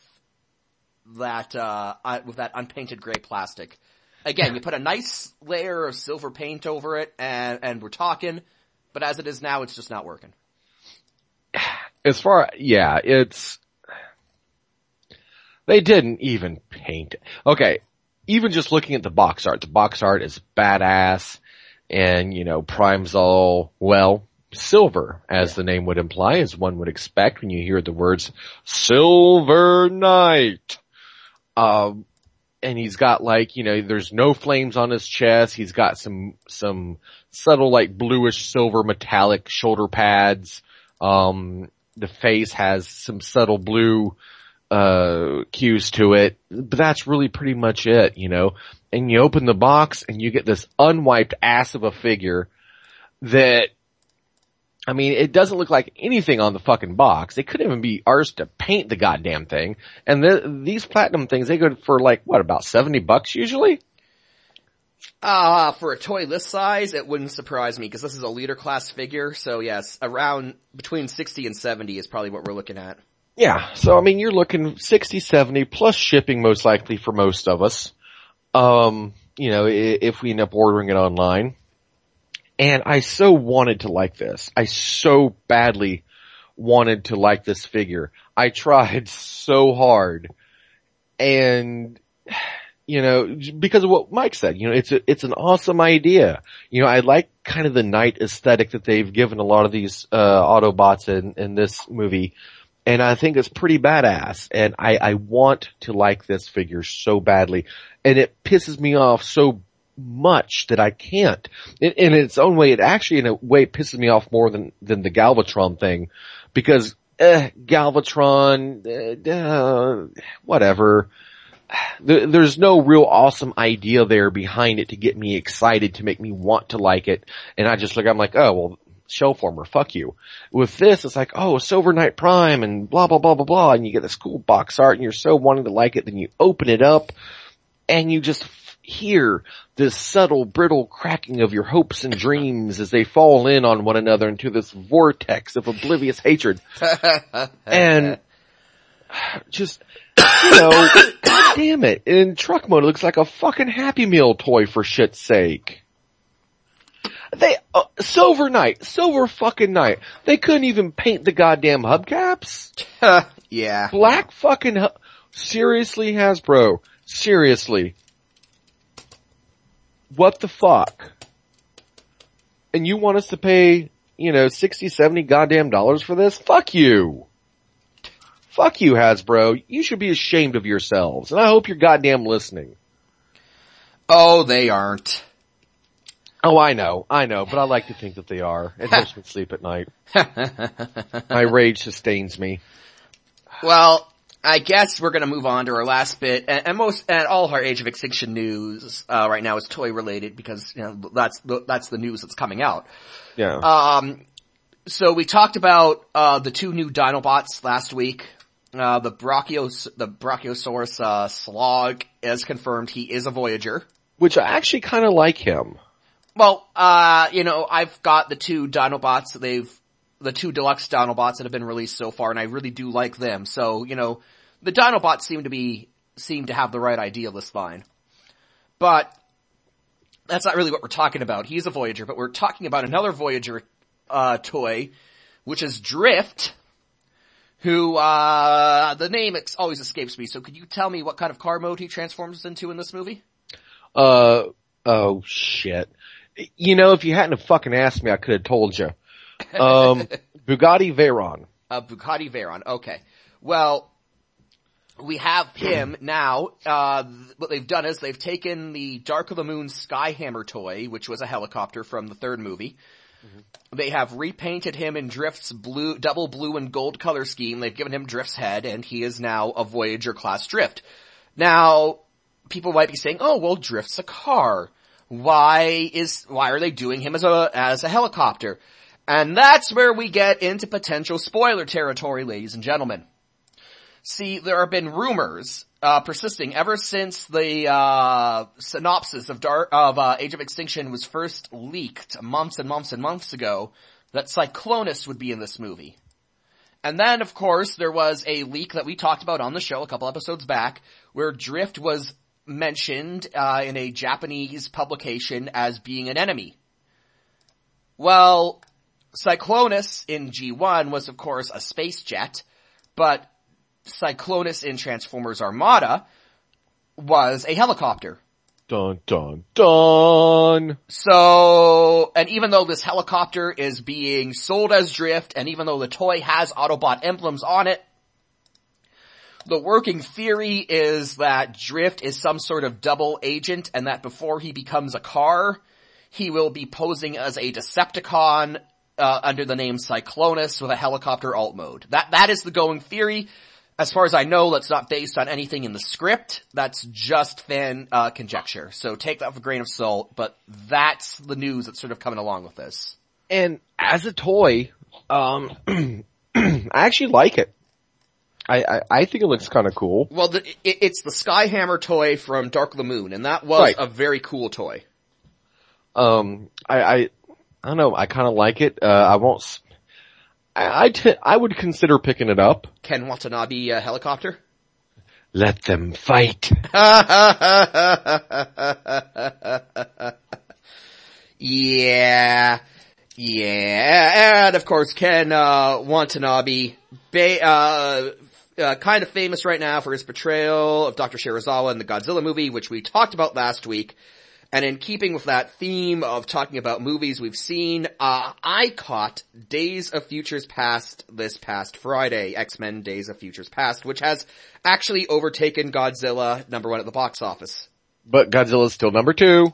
that, uh, with that unpainted gray plastic. Again, you put a nice layer of silver paint over it and, and we're talking, but as it is now, it's just not working. As far, yeah, it's, they didn't even paint it. Okay, even just looking at the box art, the box art is badass and, you know, Prime's all, well, silver, as yeah. the name would imply, as one would expect when you hear the words Silver Knight. Um, and he's got like, you know, there's no flames on his chest. He's got some, some subtle like bluish silver metallic shoulder pads. Um, the face has some subtle blue, uh, cues to it, but that's really pretty much it, you know. And you open the box and you get this unwiped ass of a figure that, I mean, it doesn't look like anything on the fucking box. It couldn't even be ours to paint the goddamn thing. And the, these platinum things, they go for like, what, about 70 bucks usually? Uh, for a toy this size, it wouldn't surprise me because this is a leader class figure. So yes, around between 60 and 70 is probably what we're looking at. Yeah, so I mean, you're looking 60, 70 plus shipping most likely for most of us. Um, you know, if we end up ordering it online. And I so wanted to like this. I so badly wanted to like this figure. I tried (laughs) so hard. And, (sighs) you know, because of what Mike said, you know, it's a, it's an awesome idea. You know, I like kind of the knight aesthetic that they've given a lot of these, uh, Autobots in, in this movie and I think it's pretty badass. And I, I want to like this figure so badly, and it pisses me off so much that I can't. In, in its own way, it actually, in a way, pisses me off more than than the Galvatron thing, because eh, Galvatron, eh, uh, whatever. There's no real awesome idea there behind it to get me excited to make me want to like it. And I just look, I'm like, oh well, shell former, fuck you. With this, it's like, oh, Silver Knight Prime and blah, blah, blah, blah, blah, and you get this cool box art and you're so wanting to like it, then you open it up and you just hear this subtle, brittle cracking of your hopes and dreams as they fall in on one another into this vortex of oblivious hatred. (laughs) and just, you know, (coughs) damn it, in truck mode it looks like a fucking Happy Meal toy for shit's sake they, uh, Silver Knight, Silver fucking night. They couldn't even paint the goddamn hubcaps. (laughs) yeah. Black fucking, hu- seriously Hasbro, seriously. What the fuck? And you want us to pay, you know, 60, 70 goddamn dollars for this? Fuck you. Fuck you, Hasbro. You should be ashamed of yourselves. And I hope you're goddamn listening. Oh, they aren't. Oh, I know, I know, but I like to think that they are. It helps (laughs) me sleep at night. My rage sustains me. Well, I guess we're gonna move on to our last bit, and, and most, and all of our Age of Extinction news, uh, right now is toy related because, you know, that's the, that's the news that's coming out. Yeah. Um, so we talked about, uh, the two new Dinobots last week. Uh, the Brachios, the Brachiosaurus, uh, Slog is confirmed he is a Voyager. Which I actually kind of like him. Well, uh, you know, I've got the two Dinobots they've, the two deluxe Dinobots that have been released so far, and I really do like them. So, you know, the Dinobots seem to be, seem to have the right idea this line. But, that's not really what we're talking about. He's a Voyager, but we're talking about another Voyager, uh, toy, which is Drift, who, uh, the name ex- always escapes me, so could you tell me what kind of car mode he transforms into in this movie? Uh, oh shit. You know, if you hadn't have fucking asked me, I could have told you. (laughs) Um, Bugatti Veyron. Uh, Bugatti Veyron. Okay. Well, we have him now. Uh, what they've done is they've taken the Dark of the Moon Skyhammer toy, which was a helicopter from the third movie. They have repainted him in Drift's blue, double blue and gold color scheme. They've given him Drift's head and he is now a Voyager class Drift. Now, people might be saying, oh, well, Drift's a car. Why is, why are they doing him as a, as a helicopter? And that's where we get into potential spoiler territory, ladies and gentlemen. See, there have been rumors, uh, persisting ever since the, uh, synopsis of Dark, of, uh, Age of Extinction was first leaked months and months and months ago that Cyclonus would be in this movie. And then, of course, there was a leak that we talked about on the show a couple episodes back where Drift was mentioned, uh, in a Japanese publication as being an enemy. Well, Cyclonus in G1 was of course a space jet, but Cyclonus in Transformers Armada was a helicopter. Dun dun dun. So, and even though this helicopter is being sold as Drift, and even though the toy has Autobot emblems on it, the working theory is that Drift is some sort of double agent and that before he becomes a car, he will be posing as a Decepticon uh, under the name Cyclonus with a helicopter alt mode. That that is the going theory. As far as I know, that's not based on anything in the script. That's just fan uh, conjecture. So take that with a grain of salt. But that's the news that's sort of coming along with this. And as a toy, um, (clears throat) I actually like it. I, I, I think it looks kind of cool. Well, the, it, it's the Skyhammer toy from Dark of the Moon, and that was Right. a very cool toy. Um, I, I, I don't know. I kind of like it. Uh, I won't. S- I, I, t- I would consider picking it up. Ken Watanabe uh, helicopter. Let them fight. (laughs) yeah, yeah, and of course Ken uh, Watanabe, ba- uh, uh, kind of famous right now for his portrayal of Dr. Serizawa in the Godzilla movie, which we talked about last week. And in keeping with that theme of talking about movies we've seen, uh, I caught Days of Futures Past this past Friday, X-Men Days of Futures Past, which has actually overtaken Godzilla number one at the box office. But Godzilla's still number two.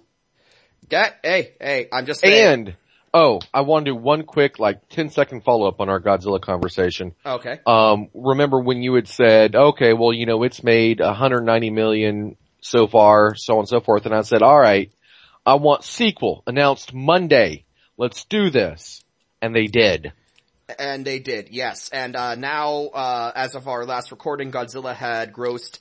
Get, hey, hey, I'm just saying. And, oh, I want to do one quick, like, 10 second follow up on our Godzilla conversation. okay. Um, remember when you had said, okay, well, you know, it's made 190 million so far, so on and so forth, and I said, alright, I want sequel announced Monday. Let's do this. And they did. And they did, yes. And uh, now, uh, as of our last recording, Godzilla had grossed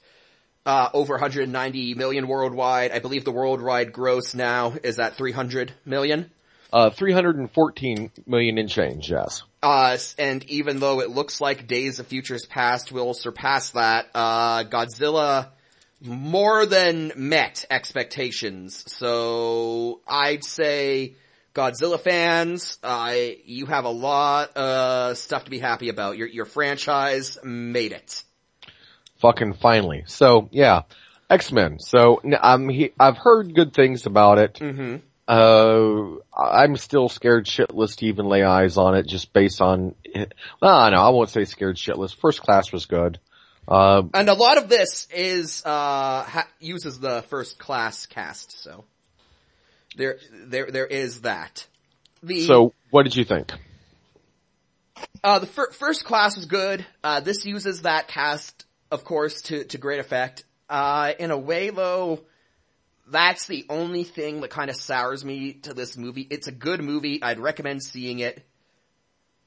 uh, over 190 million worldwide. I believe the worldwide gross now is at 300 million. Uh, 314 million in change, yes. Uh, and even though it looks like Days of Futures Past will surpass that, uh, Godzilla more than met expectations. So I'd say Godzilla fans, uh, you have a lot of stuff to be happy about. Your, your franchise made it. Fucking finally. So, yeah. X-Men. So, I'm, he, I've heard good things about it. Mm-hmm. Uh, I'm still scared shitless to even lay eyes on it just based on, well, no, I won't say scared shitless. First class was good. Uh, And a lot of this is, uh, ha- uses the first class cast, so. There, there, there is that. The, so what did you think? Uh, the fir- first class was good. Uh, this uses that cast, of course, to, to great effect. Uh, in a way though, that's the only thing that kind of sours me to this movie. It's a good movie. I'd recommend seeing it.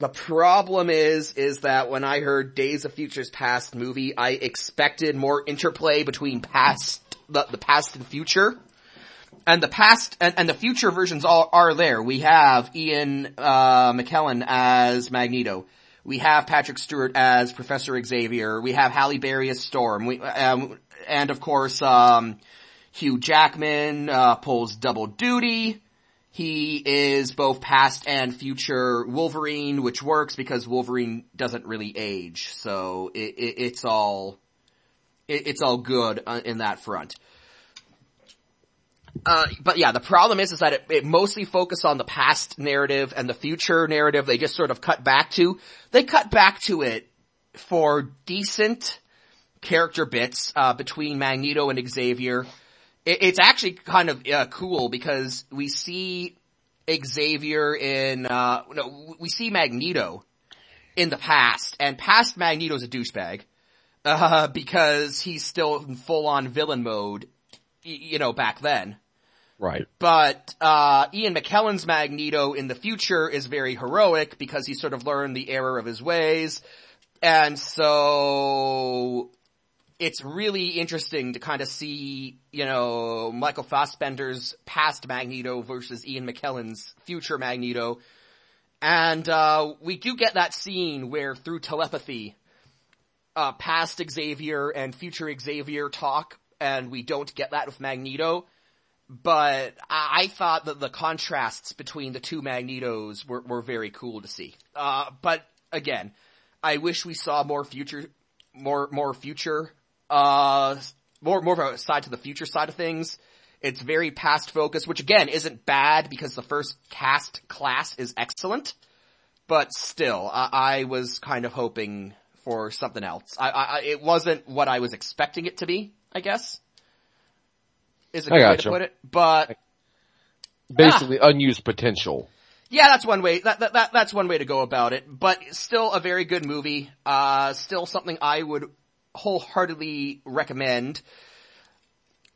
The problem is, is that when I heard Days of Futures Past movie, I expected more interplay between past, the, the past and future. And the past and, and the future versions all are there. We have Ian uh, McKellen as Magneto. We have Patrick Stewart as Professor Xavier. We have Halle Berry as Storm. We, um, and of course, um, Hugh Jackman uh, pulls double duty. He is both past and future Wolverine, which works because Wolverine doesn't really age. So it, it, it's all it, it's all good uh, in that front. Uh, but yeah, the problem is, is that it, it mostly focused on the past narrative and the future narrative they just sort of cut back to. They cut back to it for decent character bits, uh, between Magneto and Xavier. It, it's actually kind of, uh, cool because we see Xavier in, uh, no, we see Magneto in the past, and past Magneto's a douchebag, uh, because he's still in full on villain mode, you know, back then. Right. But uh, Ian McKellen's Magneto in the future is very heroic because he sort of learned the error of his ways. And so it's really interesting to kind of see, you know, Michael Fassbender's past Magneto versus Ian McKellen's future Magneto. And uh, we do get that scene where through telepathy, uh, past Xavier and future Xavier talk, and we don't get that with Magneto but I, I thought that the contrasts between the two Magnetos were, were very cool to see. Uh, but again, I wish we saw more future, more, more future, uh, more, more of a side to the future side of things. It's very past focused, which again isn't bad because the first cast class is excellent, but still, I, I was kind of hoping for something else. I, I, it wasn't what I was expecting it to be, I guess is a good way gotcha. to put it. But Basically unused potential. yeah, that's one way. That, that, that that's one way to go about it. But still a very good movie. Uh, still something I would wholeheartedly recommend.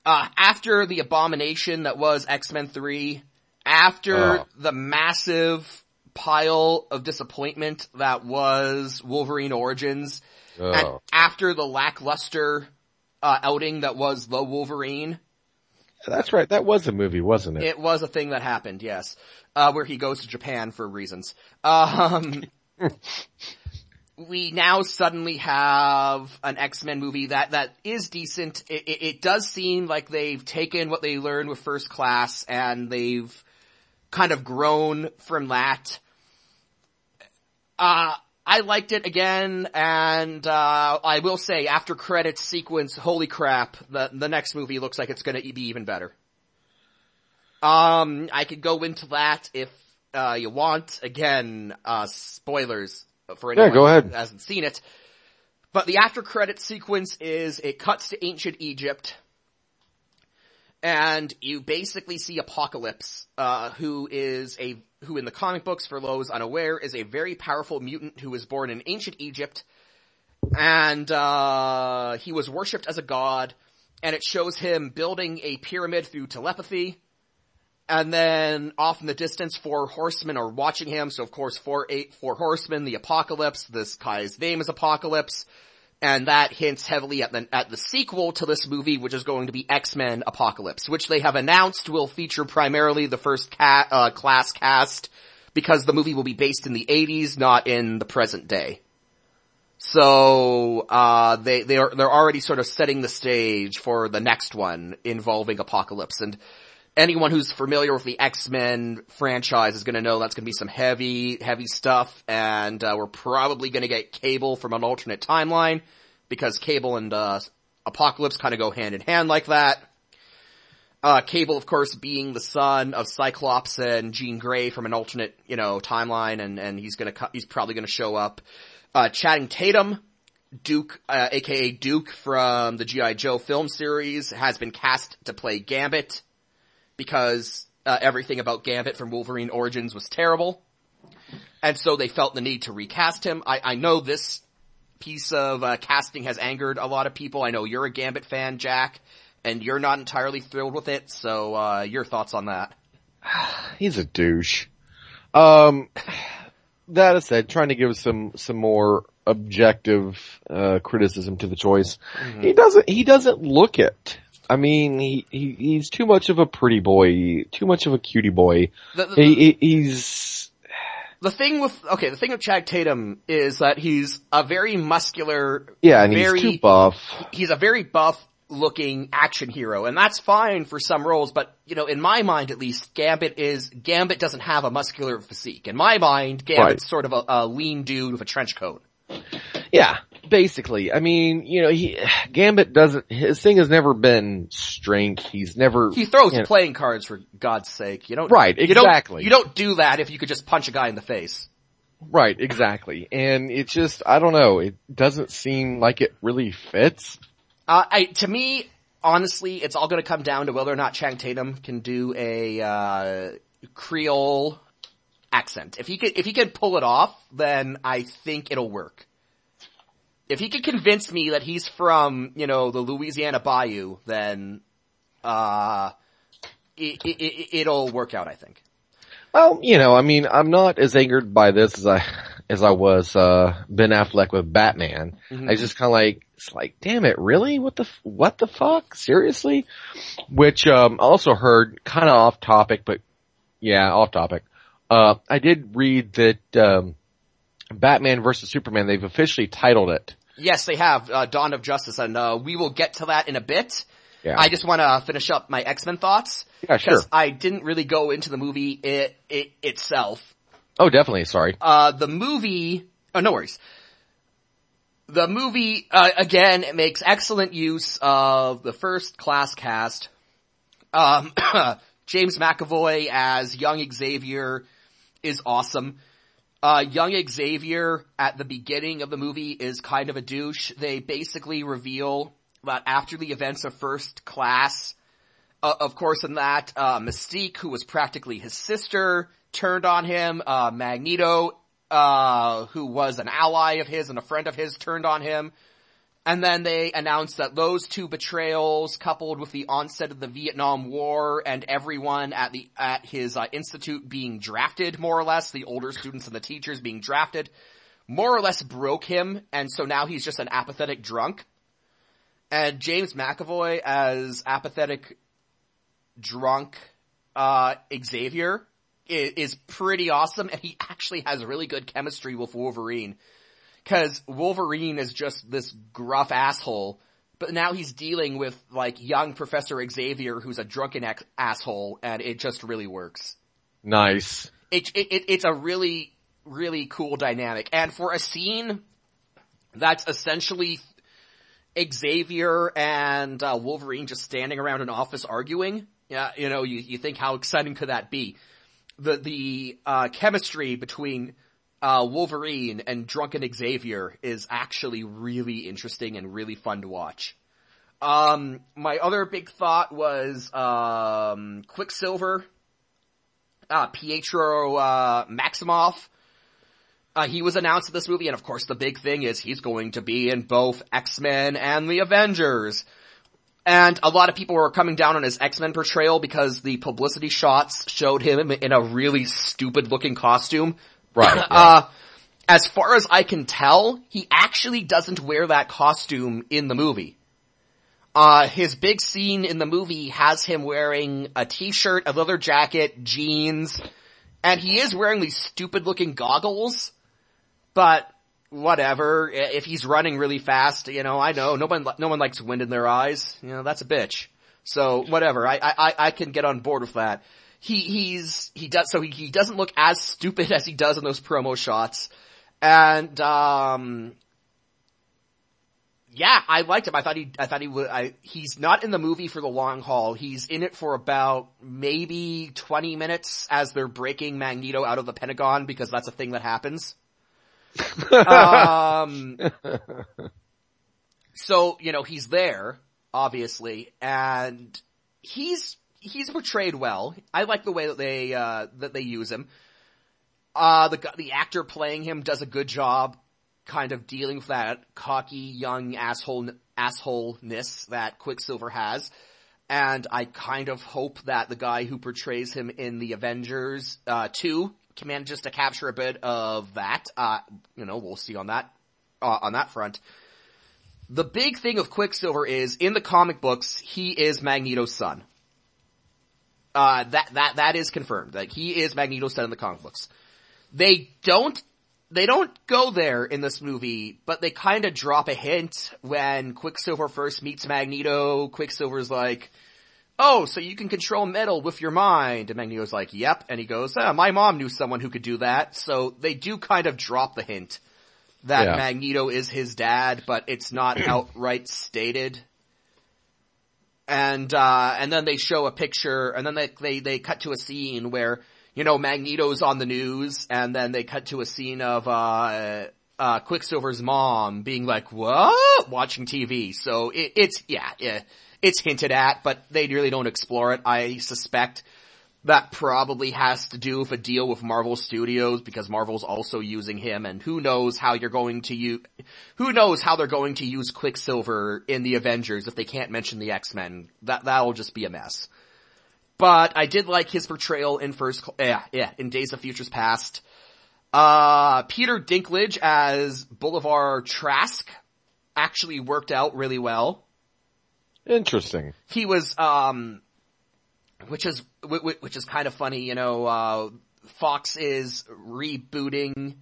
Uh, after the abomination that was X-Men 3, after Oh. the massive pile of disappointment that was Wolverine Origins, and Oh. after the lackluster uh, outing that was the Wolverine, That's right. That was a movie, wasn't it? It was a thing that happened, yes. Uh, where he goes to Japan for reasons. Um, (laughs) we now suddenly have an X-Men movie that, that is decent. It, it, it does seem like they've taken what they learned with First Class and they've kind of grown from that. Uh, I liked it again, and uh, I will say, after credits sequence, holy crap, the the next movie looks like it's going to be even better. Um, I could go into that if uh, you want. Again, uh, spoilers for anyone go ahead. who hasn't seen it. But the after credit sequence is it cuts to ancient Egypt, and you basically see Apocalypse, uh, who is a who in the comic books, for those unaware, is a very powerful mutant who was born in ancient Egypt, and uh, he was worshipped as a god, and it shows him building a pyramid through telepathy. And then off in the distance, four horsemen are watching him. So of course, four eight four horsemen, the apocalypse. This guy's name is Apocalypse, and that hints heavily at the at the sequel to this movie, which is going to be X Men Apocalypse, which they have announced will feature primarily the first ca- uh, class cast because the movie will be based in the '80s, not in the present day. So uh, they they are they're already sort of setting the stage for the next one involving Apocalypse and anyone who's familiar with the X-Men franchise is gonna know that's gonna be some heavy, heavy stuff, and, uh, we're probably gonna get Cable from an alternate timeline, because Cable and, uh, Apocalypse kinda go hand in hand like that. Uh, Cable, of course, being the son of Cyclops and Jean Grey from an alternate, you know, timeline, and, and he's gonna, he's probably gonna show up. Uh, Channing Tatum, Duke, uh, aka Duke from the G.I. Joe film series, has been cast to play Gambit because uh, everything about Gambit from Wolverine Origins was terrible. And so they felt the need to recast him. I, I know this piece of uh, casting has angered a lot of people. I know you're a Gambit fan, Jack, and you're not entirely thrilled with it. So uh, your thoughts on that? (sighs) He's a douche. Um, that said, trying to give some some more objective uh, criticism to the choice, mm-hmm. he doesn't he doesn't look it. I mean, he, he he's too much of a pretty boy, too much of a cutie boy. The, the, he, he's the thing with okay, the thing with Chad Tatum is that he's a very muscular, yeah, and very, he's too buff. He's a very buff looking action hero, and that's fine for some roles. But you know, in my mind at least, Gambit is Gambit doesn't have a muscular physique. In my mind, Gambit's right. sort of a, a lean dude with a trench coat. Yeah, basically. I mean, you know, he, Gambit doesn't, his thing has never been strength. He's never, he throws you know, playing cards for God's sake. You don't, right, exactly. You don't, you don't do that if you could just punch a guy in the face. Right, exactly. And it's just, I don't know, it doesn't seem like it really fits. Uh, I, to me, honestly, it's all gonna come down to whether or not Chang Tatum can do a, uh, Creole accent. If he could, if he could pull it off, then I think it'll work if he could convince me that he's from, you know, the Louisiana Bayou, then, uh, it, it, it'll work out, I think. Well, you know, I mean, I'm not as angered by this as I, (laughs) as I was, uh, Ben Affleck with Batman. Mm-hmm. I just kind of like, it's like, damn it, really? What the, what the fuck? Seriously? Which, um, I also heard kind of off topic, but yeah, off topic. Uh, I did read that, um, Batman versus Superman, they've officially titled it. Yes, they have, uh, Dawn of Justice, and, uh, we will get to that in a bit. Yeah. I just want to finish up my X-Men thoughts. Yeah, sure. I didn't really go into the movie it, it, itself. Oh, definitely, sorry. Uh, the movie, oh, no worries. The movie, uh, again, makes excellent use of the first class cast. Um, (coughs) James McAvoy as young Xavier is awesome. Uh, young Xavier at the beginning of the movie is kind of a douche. They basically reveal that after the events of First Class, uh, of course in that, uh, Mystique, who was practically his sister, turned on him, uh, Magneto, uh, who was an ally of his and a friend of his, turned on him. And then they announced that those two betrayals, coupled with the onset of the Vietnam War and everyone at the at his uh, institute being drafted, more or less, the older students and the teachers being drafted, more or less broke him, and so now he's just an apathetic drunk. And James McAvoy as apathetic drunk uh, Xavier is, is pretty awesome, and he actually has really good chemistry with Wolverine Cause Wolverine is just this gruff asshole, but now he's dealing with like young Professor Xavier who's a drunken ex- asshole and it just really works. Nice. It, it, it, it's a really, really cool dynamic. And for a scene that's essentially Xavier and uh, Wolverine just standing around an office arguing, yeah, you know, you, you think how exciting could that be? The, the, uh, chemistry between uh, Wolverine and Drunken Xavier is actually really interesting and really fun to watch. Um, my other big thought was, um, Quicksilver, uh, Pietro, uh, Maximoff. Uh, he was announced in this movie, and of course the big thing is he's going to be in both X-Men and the Avengers. And a lot of people were coming down on his X-Men portrayal because the publicity shots showed him in a really stupid looking costume Right. (laughs) Uh, as far as I can tell, he actually doesn't wear that costume in the movie. Uh, his big scene in the movie has him wearing a t-shirt, a leather jacket, jeans, and he is wearing these stupid looking goggles, but whatever, if he's running really fast, you know, I know, no one, no one likes wind in their eyes, you know, that's a bitch. So whatever, I, I, I can get on board with that. He, he's, he does, so he, he doesn't look as stupid (laughs) as he does in those promo shots. And, um, yeah, I liked him. I thought he, I thought he would, I, he's not in the movie for the long haul. He's in it for about maybe 20 minutes as they're breaking Magneto out of the Pentagon because that's a thing that happens. um, (laughs) so, you know, he's there, obviously, and he's, he's portrayed well. I like the way that they, uh, that they use him. Uh, the, the actor playing him does a good job kind of dealing with that cocky young asshole, assholeness that Quicksilver has. And I kind of hope that the guy who portrays him in the Avengers, uh, 2 manages to capture a bit of that. Uh, you know, we'll see on that, uh, on that front. The big thing of Quicksilver is, in the comic books, he is Magneto's son. Uh, that, that, that is confirmed. That he is Magneto's son in the comic books. They don't they don't go there in this movie, but they kind of drop a hint when Quicksilver first meets Magneto. Quicksilver's like, "Oh, so you can control metal with your mind?" And Magneto's like, "Yep." And he goes, ah, "My mom knew someone who could do that." So they do kind of drop the hint that yeah. Magneto is his dad, but it's not (clears throat) outright stated. And uh, and then they show a picture, and then they they they cut to a scene where you know, Magneto's on the news and then they cut to a scene of, uh, uh, Quicksilver's mom being like, what? Watching TV. So it, it's, yeah, yeah, it's hinted at, but they really don't explore it. I suspect that probably has to do with a deal with Marvel Studios because Marvel's also using him and who knows how you're going to use, who knows how they're going to use Quicksilver in the Avengers if they can't mention the X-Men. That, that'll just be a mess. But I did like his portrayal in first, yeah, yeah, in Days of Futures Past. Uh, Peter Dinklage as Bolivar Trask actually worked out really well. Interesting. He was, um, which is, which is kind of funny, you know, uh, Fox is rebooting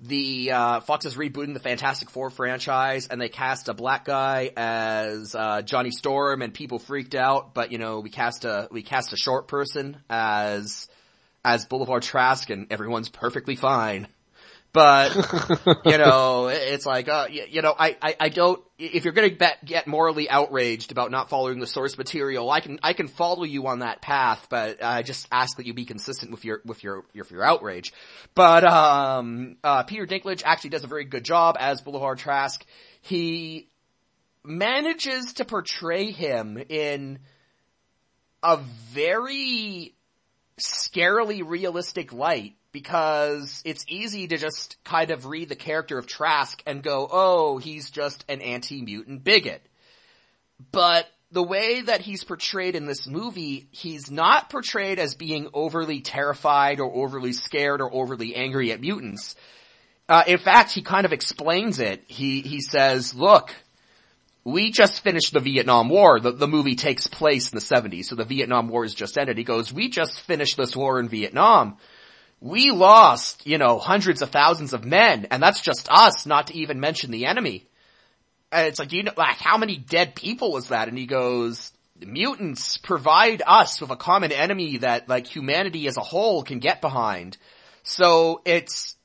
the uh, Fox is rebooting the Fantastic Four franchise, and they cast a black guy as uh, Johnny Storm, and people freaked out. But you know, we cast a we cast a short person as as Bolivar Trask, and everyone's perfectly fine. But, (laughs) you know, it's like, uh, you, you know, I, I, I, don't, if you're gonna bet, get morally outraged about not following the source material, I can, I can follow you on that path, but I just ask that you be consistent with your, with your, your, your outrage. But, um, uh, Peter Dinklage actually does a very good job as Bolivar Trask. He manages to portray him in a very scarily realistic light because it's easy to just kind of read the character of Trask and go, oh, he's just an anti-mutant bigot. But the way that he's portrayed in this movie, he's not portrayed as being overly terrified or overly scared or overly angry at mutants. Uh, in fact, he kind of explains it. He, he says, look, we just finished the Vietnam War. The, the movie takes place in the 70s, so the Vietnam War has just ended. He goes, we just finished this war in Vietnam we lost, you know, hundreds of thousands of men, and that's just us, not to even mention the enemy. And it's like, you know, like, how many dead people was that? And he goes, mutants provide us with a common enemy that, like, humanity as a whole can get behind. So it's,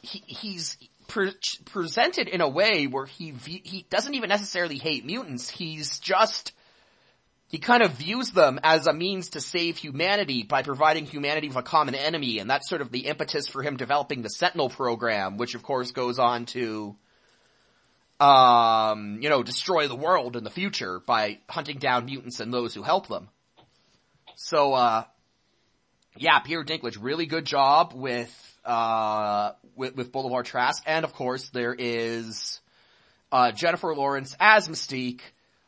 he, he's pre- presented in a way where he, he doesn't even necessarily hate mutants, he's just, he kind of views them as a means to save humanity by providing humanity with a common enemy, and that's sort of the impetus for him developing the Sentinel program, which of course goes on to, um, you know, destroy the world in the future by hunting down mutants and those who help them. So, uh, yeah, Peter Dinklage, really good job with, uh, with, with Bolivar Trask, and of course there is, uh, Jennifer Lawrence as Mystique,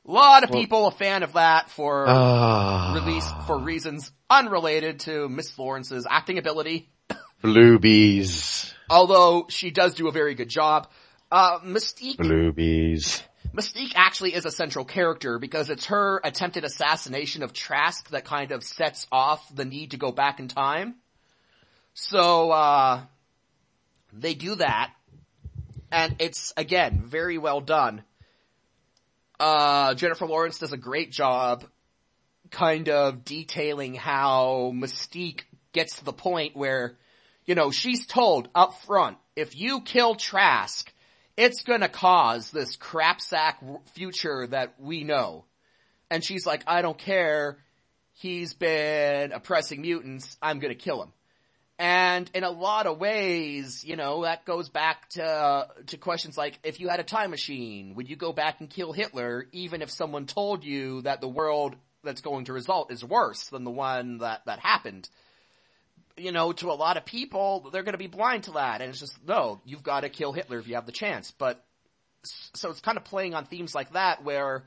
a lot of well, people a fan of that for uh, release for reasons unrelated to Miss Lawrence's acting ability. (coughs) Bluebies. Although she does do a very good job. Uh, Mystique. Bluebies. Mystique actually is a central character because it's her attempted assassination of Trask that kind of sets off the need to go back in time. So, uh, they do that. And it's, again, very well done. Uh, Jennifer Lawrence does a great job kind of detailing how Mystique gets to the point where, you know, she's told up front, if you kill Trask, it's gonna cause this crapsack future that we know. And she's like, I don't care. He's been oppressing mutants. I'm gonna kill him. And in a lot of ways, you know, that goes back to, to questions like, if you had a time machine, would you go back and kill Hitler even if someone told you that the world that's going to result is worse than the one that, that happened? You know, to a lot of people, they're gonna be blind to that, and it's just, no, you've gotta kill Hitler if you have the chance, but, so it's kind of playing on themes like that where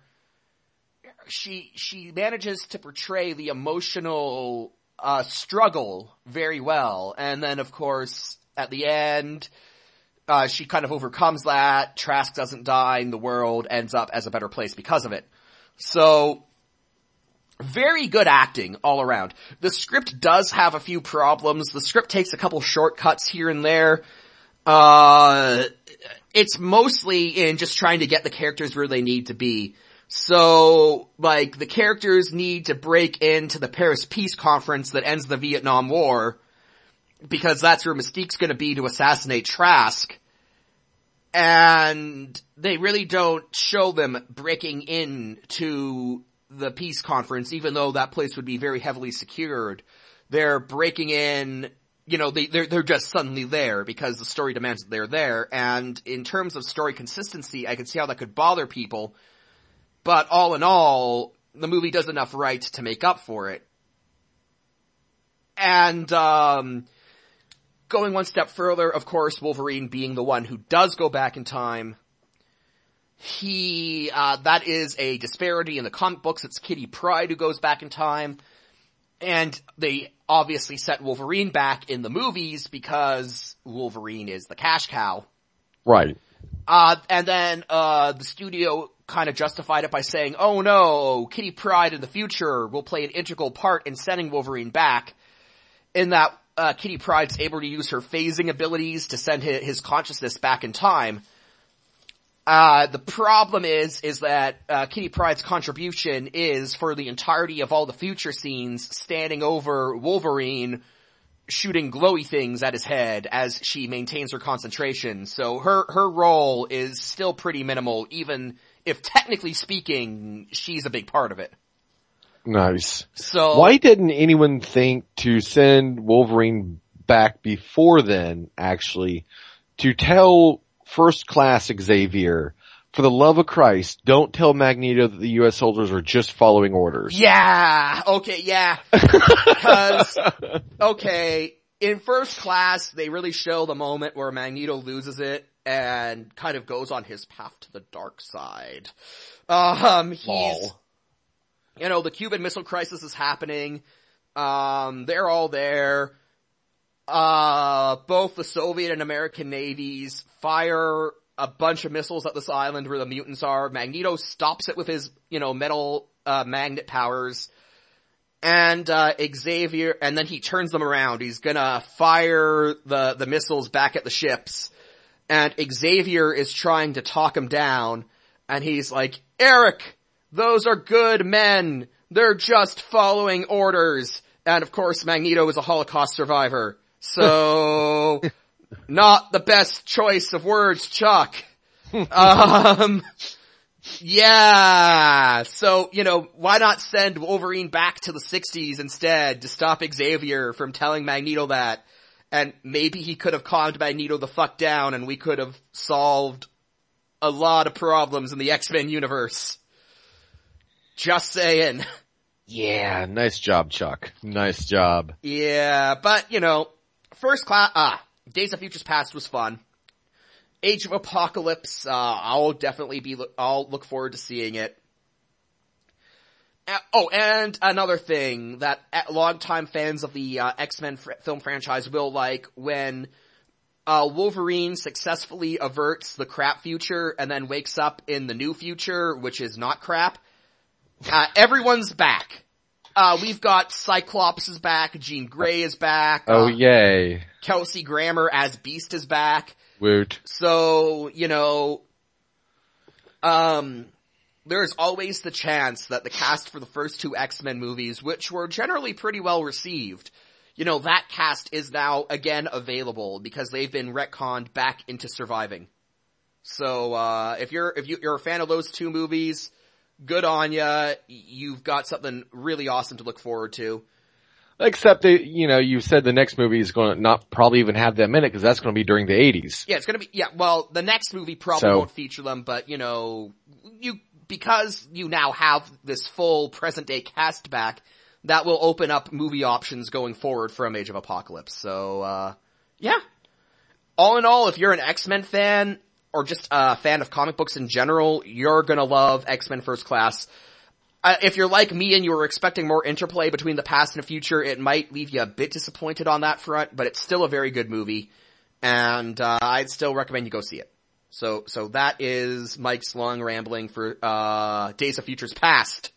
she, she manages to portray the emotional uh, struggle very well. And then of course, at the end, uh, she kind of overcomes that. Trask doesn't die and the world ends up as a better place because of it. So, very good acting all around. The script does have a few problems. The script takes a couple shortcuts here and there. Uh, it's mostly in just trying to get the characters where they need to be. So, like, the characters need to break into the Paris Peace Conference that ends the Vietnam War, because that's where Mystique's gonna be to assassinate Trask. And they really don't show them breaking in to the peace conference, even though that place would be very heavily secured. They're breaking in, you know, they, they're, they're just suddenly there because the story demands that they're there. And in terms of story consistency, I can see how that could bother people but all in all, the movie does enough right to make up for it. And, um, going one step further, of course, Wolverine being the one who does go back in time, he, uh, that is a disparity in the comic books. It's Kitty Pryde who goes back in time. And they obviously set Wolverine back in the movies because Wolverine is the cash cow. Right. Uh, and then, uh, the studio kind of justified it by saying, oh no, Kitty Pryde in the future will play an integral part in sending Wolverine back, in that uh, Kitty Pryde's able to use her phasing abilities to send his, his consciousness back in time. Uh, the problem is, is that, uh, Kitty Pryde's contribution is for the entirety of all the future scenes standing over Wolverine shooting glowy things at his head as she maintains her concentration. So her, her role is still pretty minimal even if technically speaking, she's a big part of it. Nice. So why didn't anyone think to send Wolverine back before then, actually, to tell first class Xavier, for the love of Christ, don't tell Magneto that the US soldiers are just following orders. Yeah, okay, yeah. Because, (laughs) okay, in first class, they really show the moment where Magneto loses it and kind of goes on his path to the dark side. Um, he's, you know, the Cuban Missile Crisis is happening. Um, they're all there. Uh, both the Soviet and American navies fire a bunch of missiles at this island where the mutants are. Magneto stops it with his, you know, metal, uh, magnet powers. And, uh, Xavier, and then he turns them around. He's gonna fire the, the missiles back at the ships and Xavier is trying to talk him down, and he's like, Eric, those are good men. They're just following orders. And of course Magneto is a Holocaust survivor. So, (laughs) not the best choice of words, Chuck. um, yeah. So, you know, why not send Wolverine back to the 60s instead to stop Xavier from telling Magneto that? And maybe he could have calmed Magneto the fuck down and we could have solved a lot of problems in the X-Men universe. Just saying. Yeah, nice job, Chuck. Nice job. Yeah, but you know, first class, ah, Days of Futures Past was fun. Age of Apocalypse, uh, I'll definitely be, I'll look forward to seeing it. Uh, oh, and another thing that uh, longtime fans of the uh, X-Men fr- film franchise will like when uh, Wolverine successfully averts the crap future and then wakes up in the new future, which is not crap. Uh, everyone's back. Uh, we've got Cyclops is back, Jean Grey is back. Oh yay. Kelsey Grammer as Beast is back. Woot. So, you know, um, there's always the chance that the cast for the first two X-Men movies, which were generally pretty well received, you know, that cast is now again available because they've been retconned back into surviving. So, uh, if you're, if you, you're a fan of those two movies, good on ya. You've got something really awesome to look forward to. Except that, you know, you said the next movie is going to not probably even have them in it because that's going to be during the 80s. Yeah, it's gonna be, yeah, well, the next movie probably So- won't feature them, but you know, you, because you now have this full present day cast back, that will open up movie options going forward from Age of Apocalypse. So, uh, yeah. All in all, if you're an X-Men fan, or just a fan of comic books in general, you're gonna love X-Men First Class. Uh, if you're like me and you were expecting more interplay between the past and the future, it might leave you a bit disappointed on that front, but it's still a very good movie, and uh, I'd still recommend you go see it. So, so that is Mike's long rambling for uh, Days of Futures Past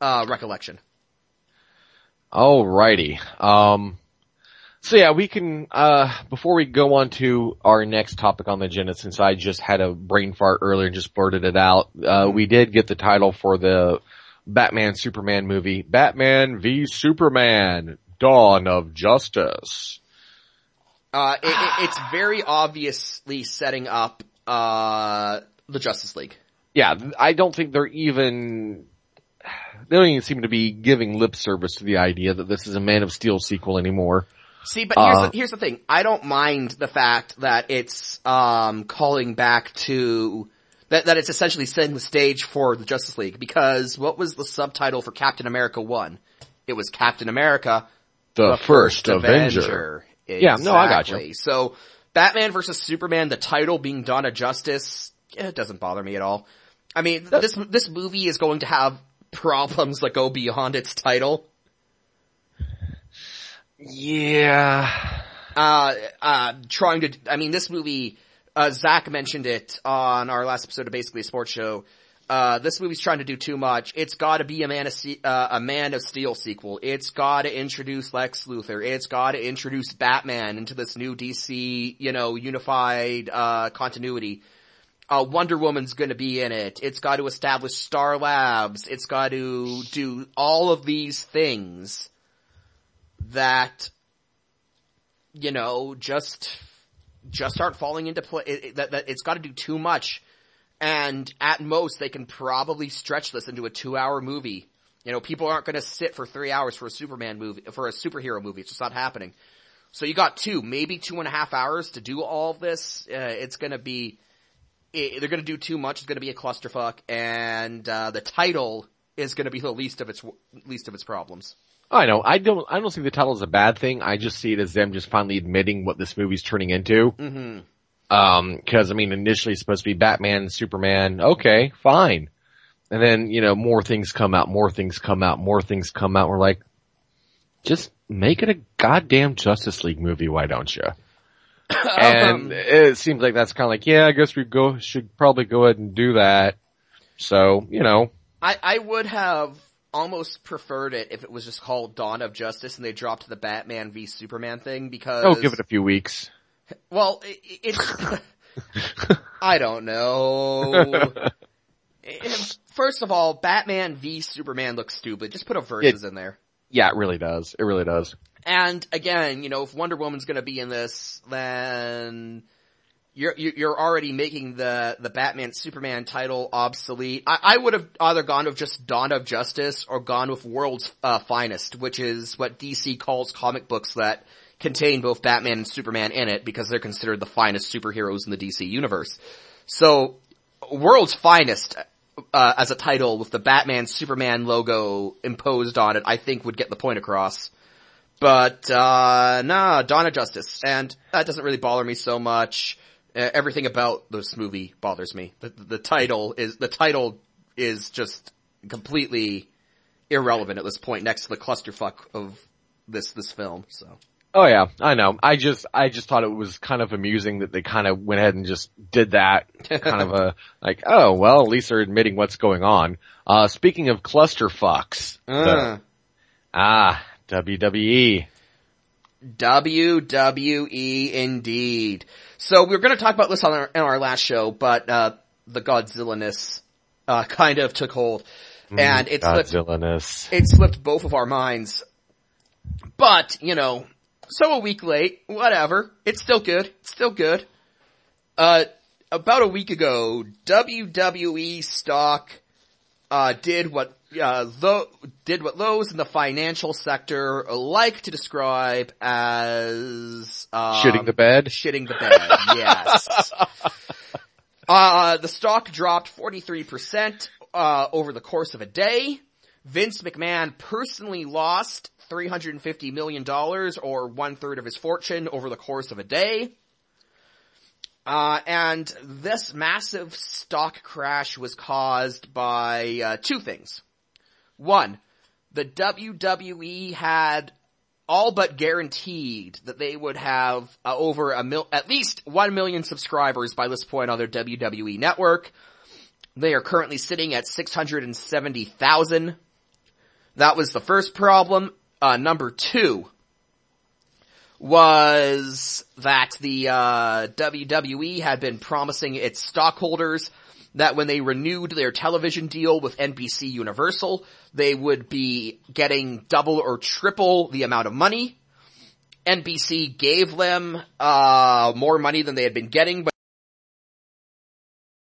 uh, recollection. Alrighty. Um, so yeah, we can, uh, before we go on to our next topic on the agenda, since I just had a brain fart earlier and just blurted it out, uh, we did get the title for the Batman Superman movie, Batman v Superman, Dawn of Justice. Uh, it, it, it's very obviously setting up uh, the Justice League. Yeah, I don't think they're even, they don't even seem to be giving lip service to the idea that this is a Man of Steel sequel anymore. See, but here's, Uh, the, here's the thing. I don't mind the fact that it's, um, calling back to, that, that it's essentially setting the stage for the Justice League because what was the subtitle for Captain America 1? It was Captain America, The, first, Avenger. Yeah, no, I got you. So, Batman versus Superman, the title being of Justice, eh, it doesn't bother me at all. I mean, this, this movie is going to have (laughs) problems that go beyond its title. Yeah. uh, uh, trying to, I mean, this movie, uh, Zach mentioned it on our last episode of basically a sports show. Uh, this movie's trying to do too much. It's gotta be a Man of, uh, a Man of Steel sequel. It's gotta introduce Lex Luthor. It's gotta introduce Batman into this new DC, you know, unified, uh, continuity. Uh, Wonder Woman's gonna be in it. It's gotta establish Star Labs. It's gotta do all of these things that you know, just, just aren't falling into play, it, it- that, that it's gotta do too much. And at most, they can probably stretch this into a two hour movie. You know, people aren't gonna sit for three hours for a Superman movie, for a superhero movie. It's just not happening. So you got two, maybe two and a half hours to do all of this. Uh, it's gonna be, i they're gonna do too much. It's gonna be a clusterfuck, and uh, the title is gonna be the least of its least of its problems. I know. I don't. I don't see the title as a bad thing. I just see it as them just finally admitting what this movie's turning into. Mm-hmm. Um, because I mean, initially it's supposed to be Batman, Superman. Okay, fine. And then you know more things come out, more things come out, more things come out. We're like, just make it a goddamn Justice League movie. Why don't you? (coughs) and it seems like that's kind of like, yeah, I guess we go should probably go ahead and do that. So you know, I, I would have almost preferred it if it was just called Dawn of Justice and they dropped the Batman v Superman thing because oh, give it a few weeks. Well it, it's (laughs) I don't know. (laughs) First of all, Batman v Superman looks stupid. Just put a versus in there. Yeah, it really does. It really does. And again, you know, if Wonder Woman's gonna be in this, then you're, you're you're already making the, the Batman Superman title obsolete. I, I would have either gone with just Dawn of Justice or gone with World's uh, Finest, which is what DC calls comic books that contain both Batman and Superman in it because they're considered the finest superheroes in the DC universe. So, World's Finest, uh, as a title with the Batman Superman logo imposed on it, I think would get the point across. But, uh, nah, of Justice. And that doesn't really bother me so much. Uh, everything about this movie bothers me. The, the title is, the title is just completely irrelevant at this point next to the clusterfuck of this, this film, so. Oh yeah, I know. I just, I just thought it was kind of amusing that they kind of went ahead and just did that. (laughs) kind of a, like, oh, well, at least they're admitting what's going on. Uh, speaking of clusterfucks. the- Uh, ah, WWE. WWE indeed. So we were gonna talk about this on our, in our last show, but, uh, the Godzilla-ness uh, (laughs) kind of took hold. And it slipped, it slipped both of our minds. But, you know, so a week late, whatever. It's still good. It's still good. Uh, about a week ago, WWE stock, uh, did what, uh, did what those in the financial sector like to describe as, um, Shitting the bed. Shitting the bed, (laughs) yes. Uh, the stock dropped 43%, uh, over the course of a day. Vince McMahon personally lost $350 million or one third of his fortune over the course of a day. Uh, and this massive stock crash was caused by, uh, two things. One, the WWE had all but guaranteed that they would have uh, over a mil- at least 1 million subscribers by this point on their WWE network. They are currently sitting at 670,000. That was the first problem. Uh, number two was that the uh, WWE had been promising its stockholders that when they renewed their television deal with NBC Universal, they would be getting double or triple the amount of money. NBC gave them uh, more money than they had been getting, but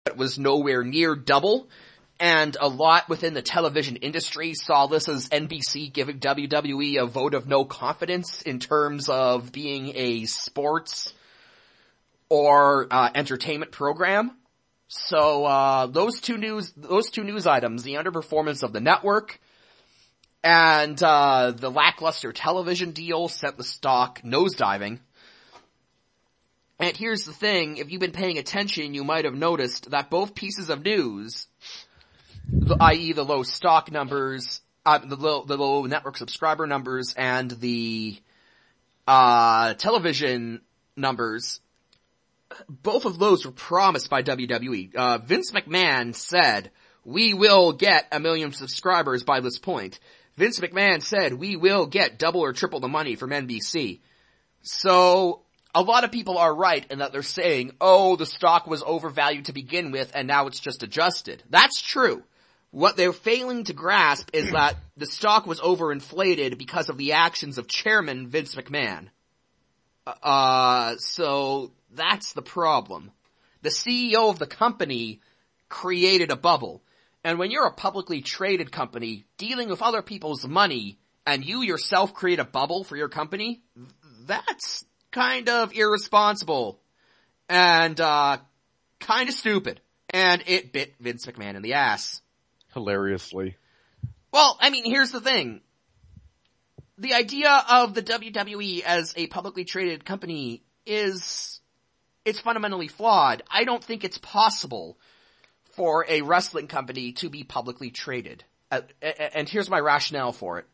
it was nowhere near double. And a lot within the television industry saw this as NBC giving WWE a vote of no confidence in terms of being a sports or uh, entertainment program. So uh, those two news those two news items, the underperformance of the network and uh, the lackluster television deal sent the stock nosediving. And here's the thing, if you've been paying attention, you might have noticed that both pieces of news, i.e. the low stock numbers, uh, the low, the low network subscriber numbers and the, uh, television numbers, both of those were promised by WWE. Uh, Vince McMahon said, we will get a million subscribers by this point. Vince McMahon said, we will get double or triple the money from NBC. So, a lot of people are right in that they're saying, oh, the stock was overvalued to begin with and now it's just adjusted. That's true. What they're failing to grasp is that the stock was overinflated because of the actions of chairman Vince McMahon. Uh, so that's the problem. The CEO of the company created a bubble. And when you're a publicly traded company dealing with other people's money and you yourself create a bubble for your company, that's kind of irresponsible and, uh, kind of stupid. And it bit Vince McMahon in the ass. Hilariously. Well, I mean, here's the thing. The idea of the WWE as a publicly traded company is, it's fundamentally flawed. I don't think it's possible for a wrestling company to be publicly traded. Uh, and here's my rationale for it.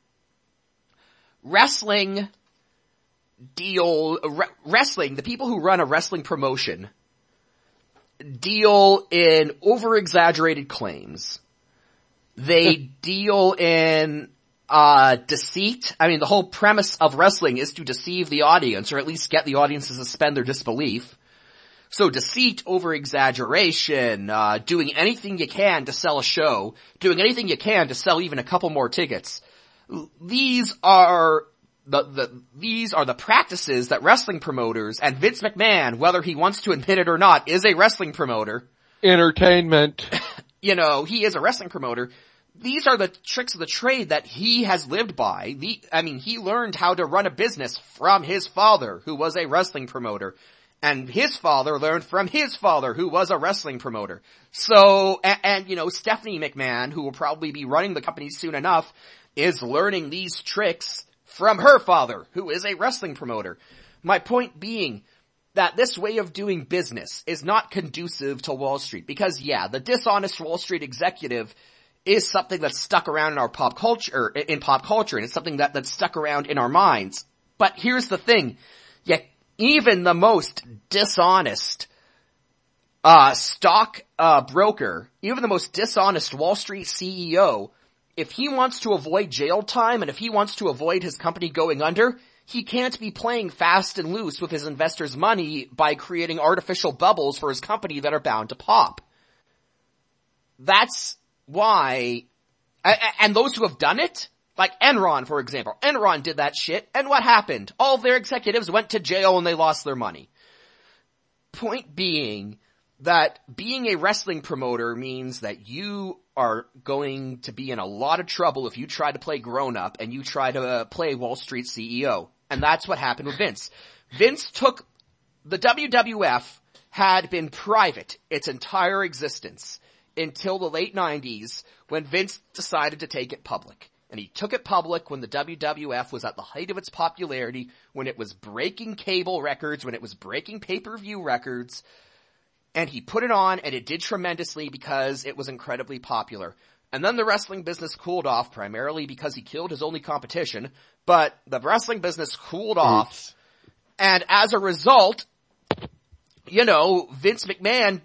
Wrestling deal, re- wrestling, the people who run a wrestling promotion deal in over exaggerated claims. They (laughs) deal in uh, deceit. I mean, the whole premise of wrestling is to deceive the audience, or at least get the audience to suspend their disbelief. So deceit over exaggeration, uh, doing anything you can to sell a show, doing anything you can to sell even a couple more tickets. These are the, the, these are the practices that wrestling promoters and Vince McMahon, whether he wants to admit it or not, is a wrestling promoter Entertainment. (laughs) you know, he is a wrestling promoter. These are the tricks of the trade that he has lived by. The, I mean, he learned how to run a business from his father, who was a wrestling promoter. And his father learned from his father, who was a wrestling promoter. So, and, and you know, Stephanie McMahon, who will probably be running the company soon enough, is learning these tricks from her father, who is a wrestling promoter. My point being, that this way of doing business is not conducive to Wall Street because yeah, the dishonest Wall Street executive is something that's stuck around in our pop culture, in pop culture, and it's something that, that's stuck around in our minds. But here's the thing, yeah, even the most dishonest, uh, stock, uh, broker, even the most dishonest Wall Street CEO, if he wants to avoid jail time and if he wants to avoid his company going under, he can't be playing fast and loose with his investors' money by creating artificial bubbles for his company that are bound to pop. that's why, and those who have done it, like Enron, for example. Enron did that shit, and what happened? All their executives went to jail and they lost their money. Point being that being a wrestling promoter means that you are going to be in a lot of trouble if you try to play grown up and you try to uh, play Wall Street CEO. And that's what happened with Vince. Vince took the WWF had been private its entire existence until the late 90s when Vince decided to take it public. And he took it public when the WWF was at the height of its popularity, when it was breaking cable records, when it was breaking pay-per-view records, and he put it on and it did tremendously because it was incredibly popular. And then the wrestling business cooled off primarily because he killed his only competition, but the wrestling business cooled off. And as a result, you know, Vince McMahon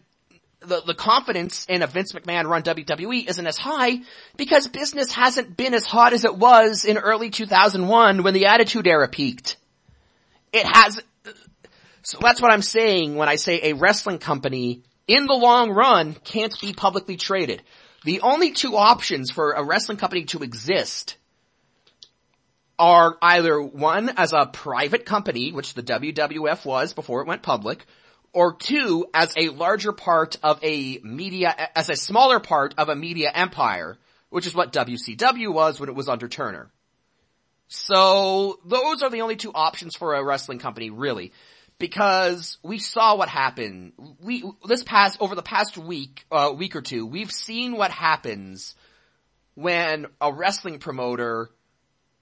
the, the confidence in a Vince McMahon run WWE isn't as high because business hasn't been as hot as it was in early 2001 when the Attitude Era peaked. It has, so that's what I'm saying when I say a wrestling company in the long run can't be publicly traded. The only two options for a wrestling company to exist are either one as a private company, which the WWF was before it went public, or two, as a larger part of a media, as a smaller part of a media empire, which is what WCW was when it was under Turner. So, those are the only two options for a wrestling company, really. Because we saw what happened. We, this past, over the past week, uh, week or two, we've seen what happens when a wrestling promoter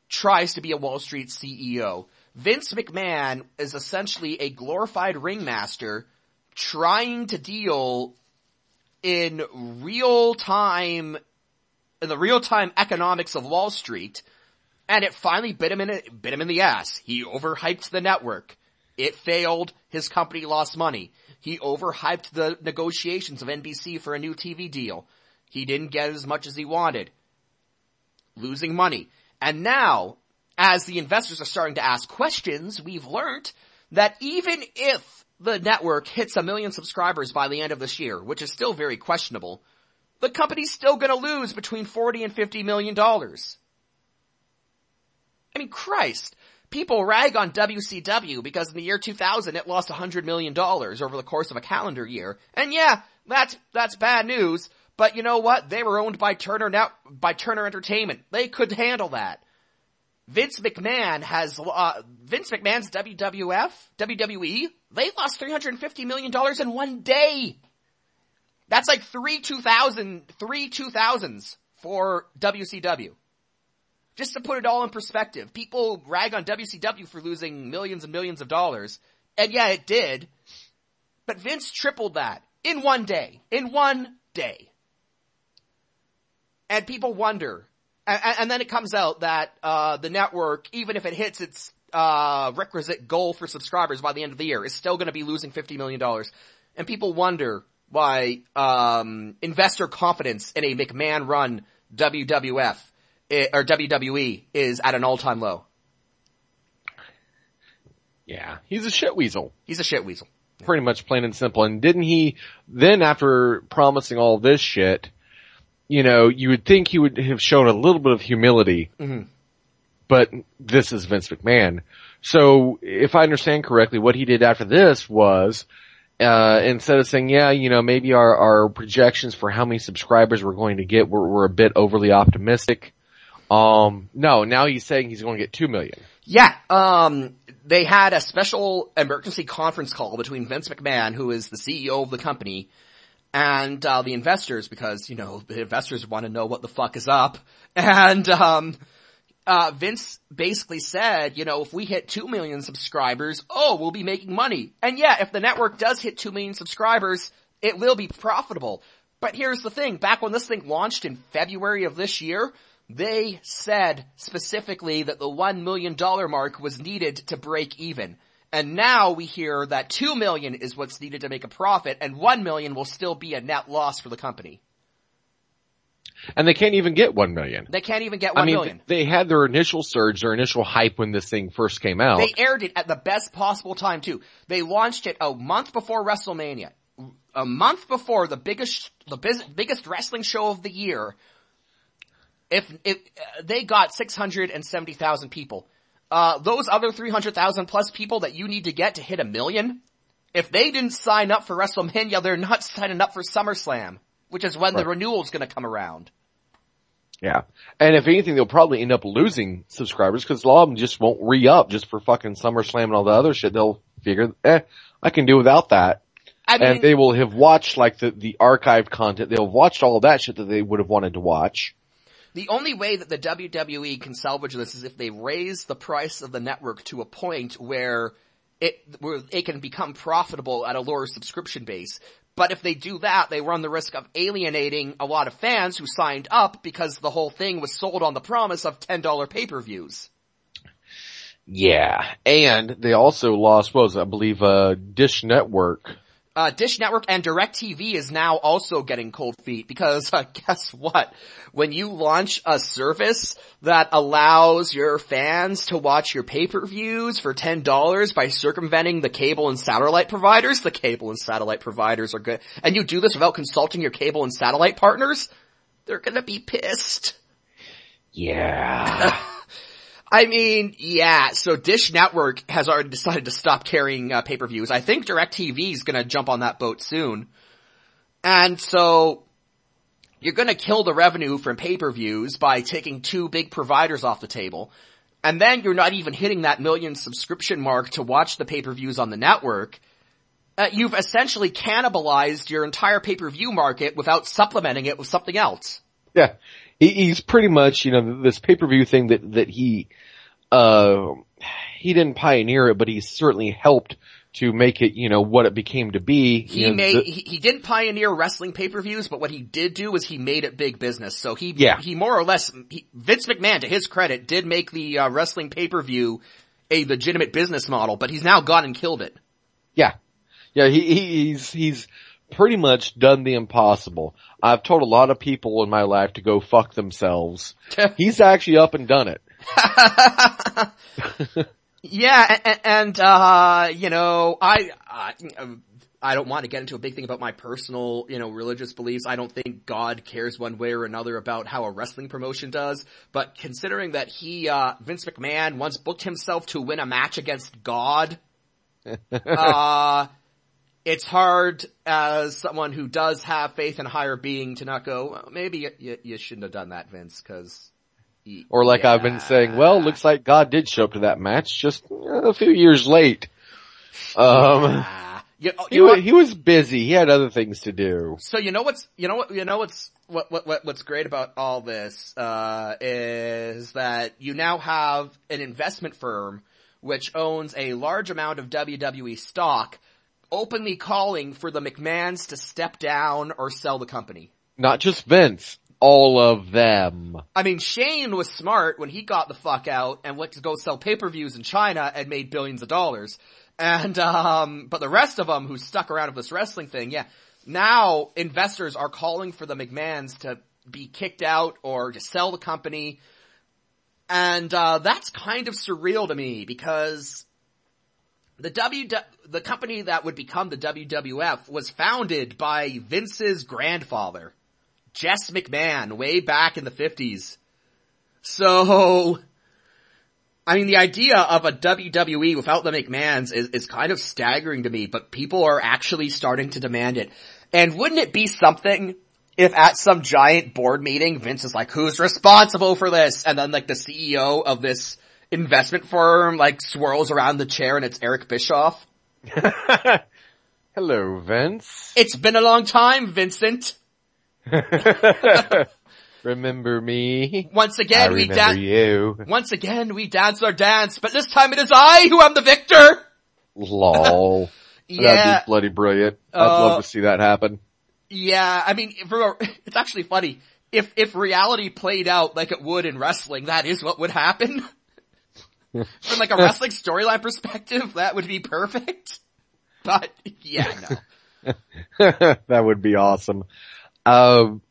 tries to be a Wall Street CEO. Vince McMahon is essentially a glorified ringmaster trying to deal in real time, in the real time economics of Wall Street, and it finally bit him in bit him in the ass. He overhyped the network. It failed. His company lost money. He overhyped the negotiations of NBC for a new TV deal. He didn't get as much as he wanted. Losing money. And now, as the investors are starting to ask questions, we've learned that even if the network hits a million subscribers by the end of this year, which is still very questionable, the company's still gonna lose between 40 and 50 million dollars. I mean, Christ. People rag on WCW because in the year 2000 it lost $100 million over the course of a calendar year. And yeah, that's, that's bad news. But you know what? They were owned by Turner now, by Turner Entertainment. They could handle that. Vince McMahon has, uh, Vince McMahon's WWF, WWE, they lost $350 million in one day. That's like three 2000, three 2000s for WCW. Just to put it all in perspective, people rag on WCW for losing millions and millions of dollars, and yeah, it did, but Vince tripled that in one day. In one day. And people wonder, and, and then it comes out that uh, the network, even if it hits its uh, requisite goal for subscribers by the end of the year, is still going to be losing fifty million dollars. And people wonder why um, investor confidence in a McMahon-run WWF eh, or WWE is at an all-time low. Yeah, he's a shit weasel. He's a shit weasel. Pretty much plain and simple. And didn't he then after promising all this shit, you know, you would think he would have shown a little bit of humility, mm-hmm. but this is Vince McMahon. So if I understand correctly, what he did after this was, uh, instead of saying, yeah, you know, maybe our, our projections for how many subscribers we're going to get were, were a bit overly optimistic. Um, no, now he's saying he's going to get two million. Yeah, um, they had a special emergency conference call between Vince McMahon, who is the CEO of the company, and uh, the investors because you know the investors want to know what the fuck is up (laughs) and um uh Vince basically said, you know, if we hit 2 million subscribers, oh, we'll be making money. And yeah, if the network does hit 2 million subscribers, it will be profitable. But here's the thing, back when this thing launched in February of this year, they said specifically that the $1 million mark was needed to break even. And now we hear that two million is what's needed to make a profit and one million will still be a net loss for the company. And they can't even get one million. They can't even get one I mean, million. They had their initial surge, their initial hype when this thing first came out. They aired it at the best possible time too. They launched it a month before WrestleMania. a month before the biggest, the biz, biggest wrestling show of the year, if, if, uh, they got 670,000 people. Uh, those other 300,000 plus people that you need to get to hit a million, if they didn't sign up for WrestleMania, they're not signing up for SummerSlam, which is when Right. the renewal's gonna come around. Yeah. And if anything, they'll probably end up losing subscribers because a lot of them just won't re-up just for fucking SummerSlam and all the other shit. They'll figure, eh, I can do without that. I mean, and they will have watched like the, the archived content. They'll have watched all of that shit that they would have wanted to watch. The only way that the WWE can salvage this is if they raise the price of the network to a point where it, where it can become profitable at a lower subscription base. But if they do that, they run the risk of alienating a lot of fans who signed up because the whole thing was sold on the promise of $10 pay-per-views. Yeah. And they also lost, what was it, I believe, uh, Dish Network. Uh, Dish Network and DirecTV is now also getting cold feet because (laughs) uh, guess what? When you launch a service that allows your fans to watch your pay-per-views for $10 by circumventing the cable and satellite providers, the cable and satellite providers are good, and you do this without consulting your cable and satellite partners, they're gonna be pissed. Yeah. (laughs) I mean, yeah, so Dish Network has already decided to stop carrying uh, pay-per-views. I think DirecTV is gonna jump on that boat soon. And so, you're gonna kill the revenue from pay-per-views by taking two big providers off the table. And then you're not even hitting that million subscription mark to watch the pay-per-views on the network. Uh, you've essentially cannibalized your entire pay-per-view market without supplementing it with something else. Yeah. He, he's pretty much, you know, this pay-per-view thing that, that he, uh, he didn't pioneer it, but he certainly helped to make it, you know, what it became to be. He You know, made, the- he, he didn't pioneer wrestling pay-per-views, but what he did do was he made it big business. So he, Yeah. he more or less, he, Vince McMahon, to his credit, did make the uh, wrestling pay-per-view a legitimate business model, but he's now gone and killed it. Yeah. Yeah, he, he- he's, he's pretty much done the impossible. I've told a lot of people in my life to go fuck themselves. (laughs) he's actually up and done it. (laughs) (laughs) Yeah, and, and uh, you know, I, I, I don't want to get into a big thing about my personal, you know, religious beliefs. I don't think God cares one way or another about how a wrestling promotion does. But considering that he, uh, Vince McMahon once booked himself to win a match against God, uh, it's hard as someone who does have faith in a higher being to not go, well, maybe you, you, shouldn't have done that, Vince, cause. y- Or like I've been saying, well, looks like God did show up to that match just a few years late. Um, Ah. You, he, you know wa- he was busy. He had other things to do. So you know what's you know what you know what's what what, what what's great about all this uh, is that you now have an investment firm which owns a large amount of WWE stock, openly calling for the McMahons to step down or sell the company. Not just Vince, all of them. I mean, Shane was smart when he got the fuck out and went to go sell pay-per-views in China and made billions of dollars. And, um, but the rest of them who stuck around with this wrestling thing, yeah, now investors are calling for the McMahons to be kicked out or to sell the company. And, uh, that's kind of surreal to me because the W, the company that would become the WWF was founded by Vince's grandfather. Jess McMahon way back in the 50s. So, I mean, the idea of a WWE without the McMahons is, is kind of staggering to me, but people are actually starting to demand it. And wouldn't it be something if at some giant board meeting, Vince is like, who's responsible for this? And then like the CEO of this investment firm like swirls around the chair and it's Eric Bischoff. (laughs) Hello, Vince. It's been a long time, Vincent. (laughs) remember me? Once I again, we dance. you. Once again, we dance our dance, but this time it is I who am the victor! Lol. Yeah, (laughs) That'd be bloody brilliant. I'd Uh, love to see that happen. yeah, I mean, for, it's actually funny. If, if reality played out like it would in wrestling, that is what would happen. (laughs) From like a wrestling storyline perspective, that would be perfect. But, yeah, no. (laughs) that would be awesome. Um,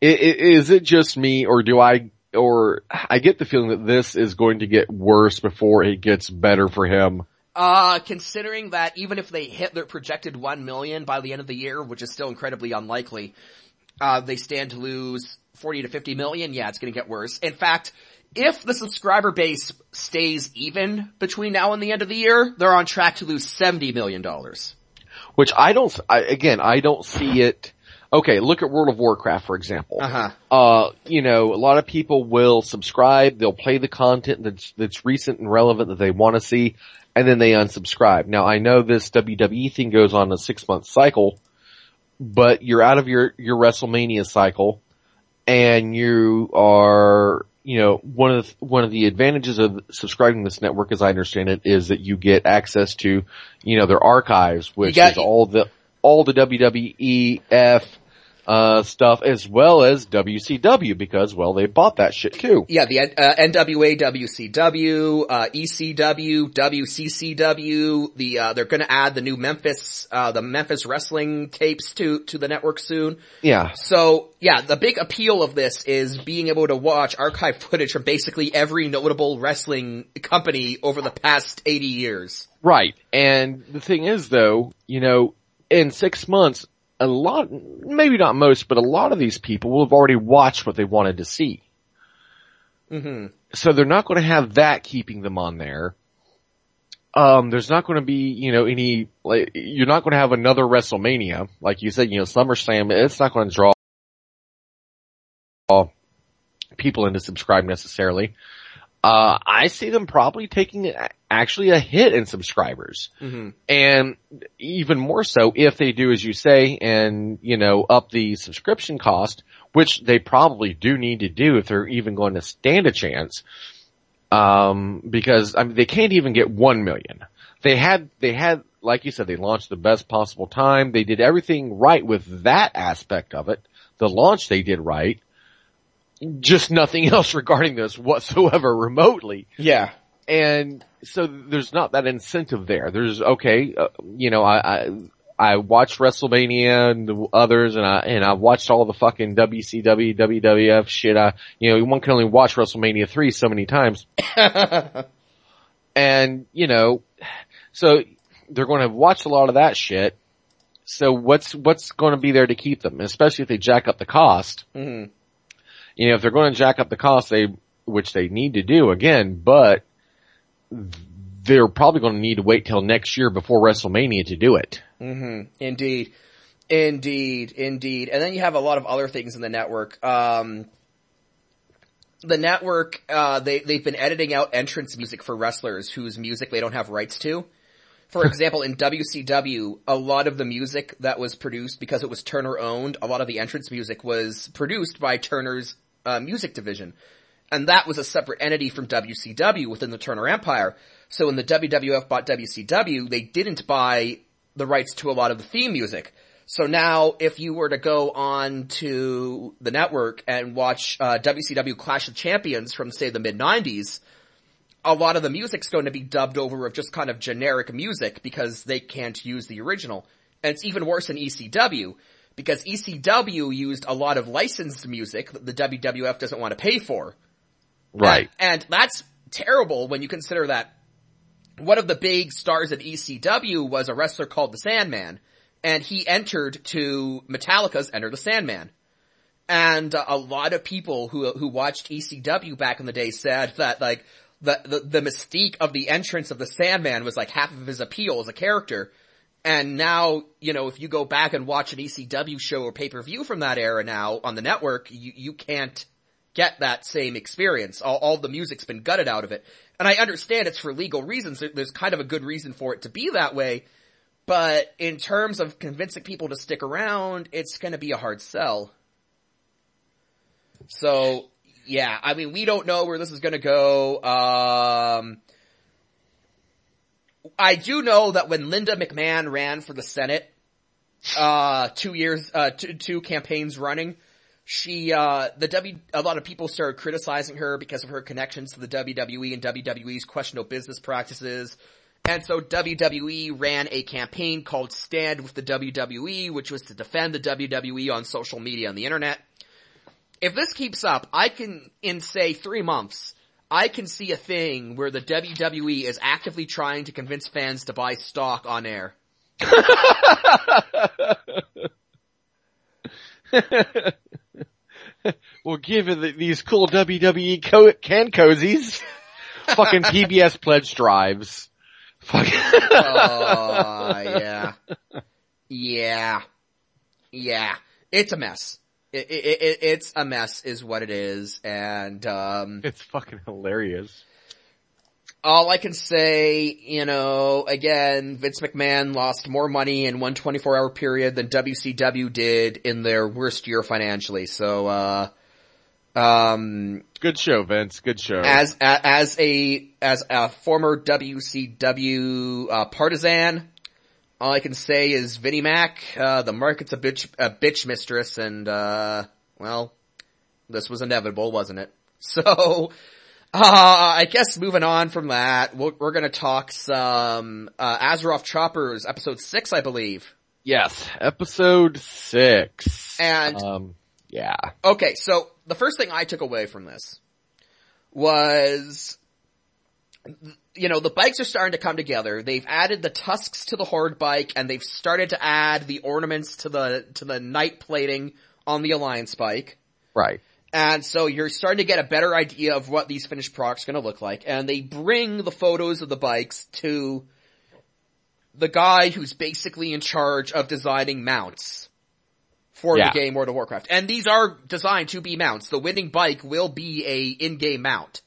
is it just me, or do I, or I get the feeling that this is going to get worse before it gets better for him? Uh, considering that even if they hit their projected 1 million by the end of the year, which is still incredibly unlikely, uh, they stand to lose 40 to 50 million, yeah, it's gonna get worse. In fact, if the subscriber base stays even between now and the end of the year, they're on track to lose 70 million dollars. Which I don't, I, again, I don't see it, okay, look at World of Warcraft for example. Uh-huh. Uh, you know, a lot of people will subscribe, they'll play the content that's, that's recent and relevant that they want to see, and then they unsubscribe. Now I know this WWE thing goes on a six month cycle, but you're out of your, your WrestleMania cycle, and you are, you know, one of the, one of the advantages of subscribing to this network, as I understand it, is that you get access to, you know, their archives, which got- is all the, all the WWEF, uh, stuff as well as WCW because, well, they bought that shit too. Yeah, the uh, NWA, WCW, uh, ECW, WCCW. The uh, they're going to add the new Memphis, uh, the Memphis wrestling tapes to to the network soon. Yeah. So yeah, the big appeal of this is being able to watch archive footage from basically every notable wrestling company over the past eighty years. Right. And the thing is though, you know, in six months, a lot, maybe not most, but a lot of these people will have already watched what they wanted to see. hmm So they're not going to have that keeping them on there. Um, there's not going to be, you know, any, like, you're not going to have another WrestleMania. Like you said, you know, SummerSlam, it's not going to draw people into subscribe necessarily. Uh, I see them probably taking actually a hit in subscribers. hmm And even more so if they do as you say and, you know, up the subscription cost, which they probably do need to do if they're even going to stand a chance. Um, because, I mean, they can't even get one million. They had, they had, like you said, they launched the best possible time. They did everything right with that aspect of it. The launch they did right. Just nothing (laughs) else regarding this whatsoever remotely Yeah. and so there's not that incentive there. There's okay, uh, you know, I, I I watched WrestleMania and the others, and I and I watched all the fucking WCW, WWF shit. I you know one can only watch WrestleMania three so many times, (laughs) and you know, so they're going to watched a lot of that shit. So what's what's going to be there to keep them, especially if they jack up the cost? hmm you know, if they're going to jack up the cost, they, which they need to do again, but they're probably going to need to wait till next year before WrestleMania to do it. hmm Indeed. Indeed. Indeed. And then you have a lot of other things in the network. Um, the network, uh, they, they've been editing out entrance music for wrestlers whose music they don't have rights to. For (laughs) example, in WCW, a lot of the music that was produced because it was Turner owned, a lot of the entrance music was produced by Turner's uh, music division. And that was a separate entity from WCW within the Turner Empire. So when the WWF bought WCW, they didn't buy the rights to a lot of the theme music. So now, if you were to go on to the network and watch uh, WCW Clash of Champions from, say, the mid '90s, a lot of the music's going to be dubbed over of just kind of generic music because they can't use the original. And it's even worse in ECW because ECW used a lot of licensed music that the WWF doesn't want to pay for. Right. And, and that's terrible when you consider that one of the big stars at ECW was a wrestler called the Sandman, and he entered to Metallica's Enter the Sandman. And uh, a lot of people who who watched ECW back in the day said that like the, the the mystique of the entrance of the Sandman was like half of his appeal as a character. And now, you know, if you go back and watch an ECW show or pay-per-view from that era now on the network, you, you can't get that same experience. All, all the music's been gutted out of it. And I understand it's for legal reasons. There- There's kind of a good reason for it to be that way. But in terms of convincing people to stick around, it's gonna be a hard sell. So, yeah, I mean, we don't know where this is gonna go. Um, I do know that when Linda McMahon ran for the Senate, uh, two years, uh, two, two campaigns running, she, uh, the W, a lot of people started criticizing her because of her connections to the WWE and WWE's questionable business practices. And so WWE ran a campaign called Stand with the WWE, which was to defend the WWE on social media and the internet. If this keeps up, I can, in say three months, I can see a thing where the WWE is actively trying to convince fans to buy stock on air. (laughs) well, given the, these cool WWE co- can cozies, (laughs) fucking PBS pledge drives. Fucking. Oh, yeah. (laughs) Yeah. Yeah. It's a mess. It, it, it, it's a mess is what it is, and, um, it's fucking hilarious. all I can say, you know, again, Vince McMahon lost more money in one 24 hour period than WCW did in their worst year financially. So, uh, um, Good show, Vince. Good show. as, a- as a, as a former WCW, uh, partisan, all I can say is Vinnie Mac, uh, the market's a bitch, a bitch mistress and, uh, well, this was inevitable, wasn't it? (laughs) So, uh, I guess moving on from that, we're, we're gonna talk some, uh, Azeroth Choppers, episode six, I believe. yes, episode six. And, um, yeah. okay, so the first thing I took away from this was, you know, the bikes are starting to come together. They've added the tusks to the Horde bike and they've started to add the ornaments to the, to the night plating on the Alliance bike. Right. And so you're starting to get a better idea of what these finished products are going to look like. And they bring the photos of the bikes to the guy who's basically in charge of designing mounts for Yeah. the game World of Warcraft. And these are designed to be mounts. The winning bike will be a in-game mount.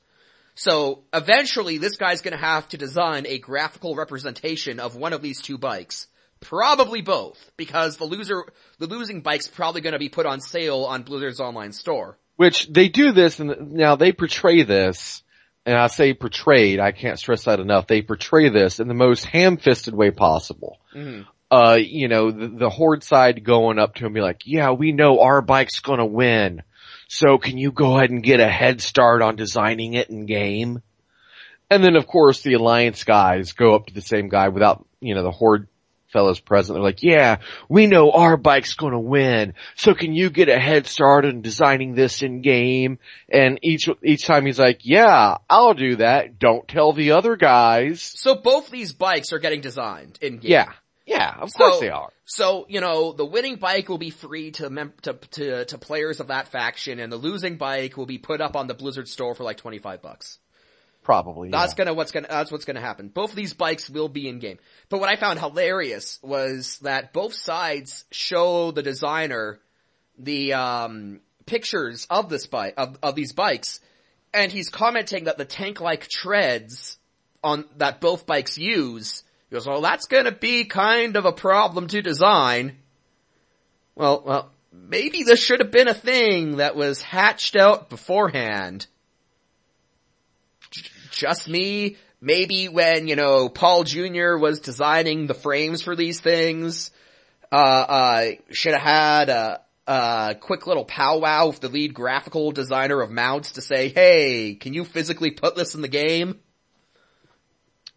So eventually this guy's going to have to design a graphical representation of one of these two bikes. Probably both, because the loser, the losing bike's probably going to be put on sale on Blizzard's online store. Which they do this and now they portray this, and I say portrayed, I can't stress that enough, they portray this in the most ham-fisted way possible. Uh, you know, the, the horde side going up to him and be like, yeah, we know our bike's gonna win. So can you go ahead and get a head start on designing it in game? And then of course the alliance guys go up to the same guy without, you know, the horde fellas present. They're like, yeah, we know our bike's gonna win. So can you get a head start on designing this in game? And each, each time he's like, yeah, I'll do that. Don't tell the other guys. So both these bikes are getting designed in game. Yeah. Yeah, of So- course they are. So, you know, the winning bike will be free to, mem- to, to, to players of that faction and the losing bike will be put up on the Blizzard store for like 25 bucks. Probably. That's yeah. gonna what's gonna that's what's gonna happen. Both of these bikes will be in game. But what I found hilarious was that both sides show the designer the um pictures of this bike of, of these bikes, and he's commenting that the tank like treads on that both bikes use. He goes, "Well, that's gonna be kind of a problem to design." Well, well, maybe this should have been a thing that was hatched out beforehand just me. Maybe when, you know, Paul Jr. was designing the frames for these things, uh, uh, should have had a, a quick little powwow with the lead graphical designer of mounts to say, hey, can you physically put this in the game?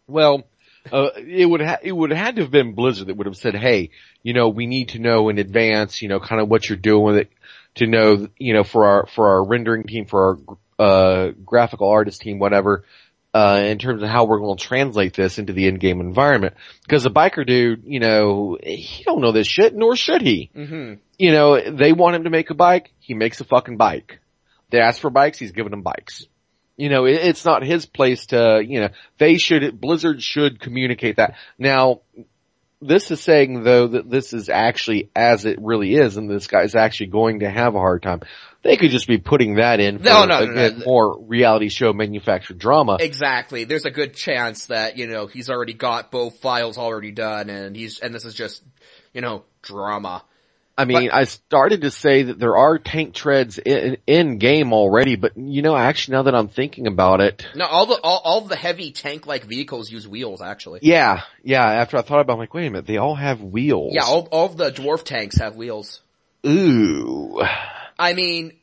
Well, uh, it would ha- it would have had to have been Blizzard that would have said, "Hey, you know, we need to know in advance, you know, kind of what you're doing with it, to know, you know, for our for our rendering team, for our uh, graphical artist team, whatever, uh, in terms of how we're going to translate this into the in-game environment." Because the biker dude, you know, he don't know this shit, nor should he. Mm-hmm. You know, they want him to make a bike, he makes a fucking bike. They ask for bikes, he's giving them bikes. You know, it, it's not his place to, you know, they should, Blizzard should communicate that. Now, this is saying though that this is actually as it really is and this guy's actually going to have a hard time. They could just be putting that in for, No, no, no, no. more reality show manufactured drama. Exactly. There's a good chance that, you know, he's already got both files already done and he's, and this is just, you know, drama. I mean, I started to say that there are tank treads in, in game already, but you know, actually now that I'm thinking about it, No, all the, all, all the heavy tank-like vehicles use wheels, actually. yeah, yeah, after I thought about it, I'm like, wait a minute, they all have wheels. Yeah, all, all of the dwarf tanks have wheels. Ooh. I mean,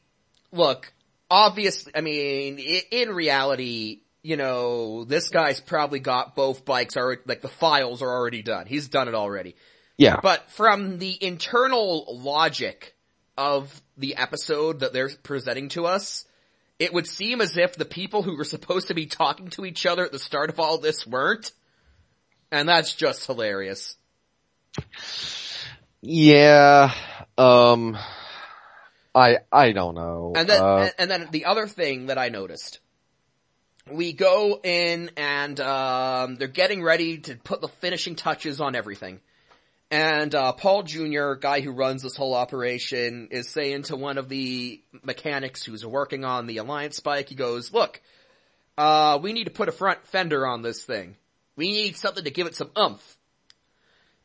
look, obviously, I mean, in reality, you know, this guy's probably got both bikes already, like the files are already done. He's done it already. Yeah. But from the internal logic of the episode that they're presenting to us, it would seem as if the people who were supposed to be talking to each other at the start of all this weren't. And that's just hilarious. Yeah, um, I, I don't know. And then, Uh, and, and then the other thing that I noticed, we go in and, um, they're getting ready to put the finishing touches on everything. And, uh, Paul Jr., guy who runs this whole operation, is saying to one of the mechanics who's working on the Alliance bike, he goes, look, uh, we need to put a front fender on this thing. We need something to give it some oomph.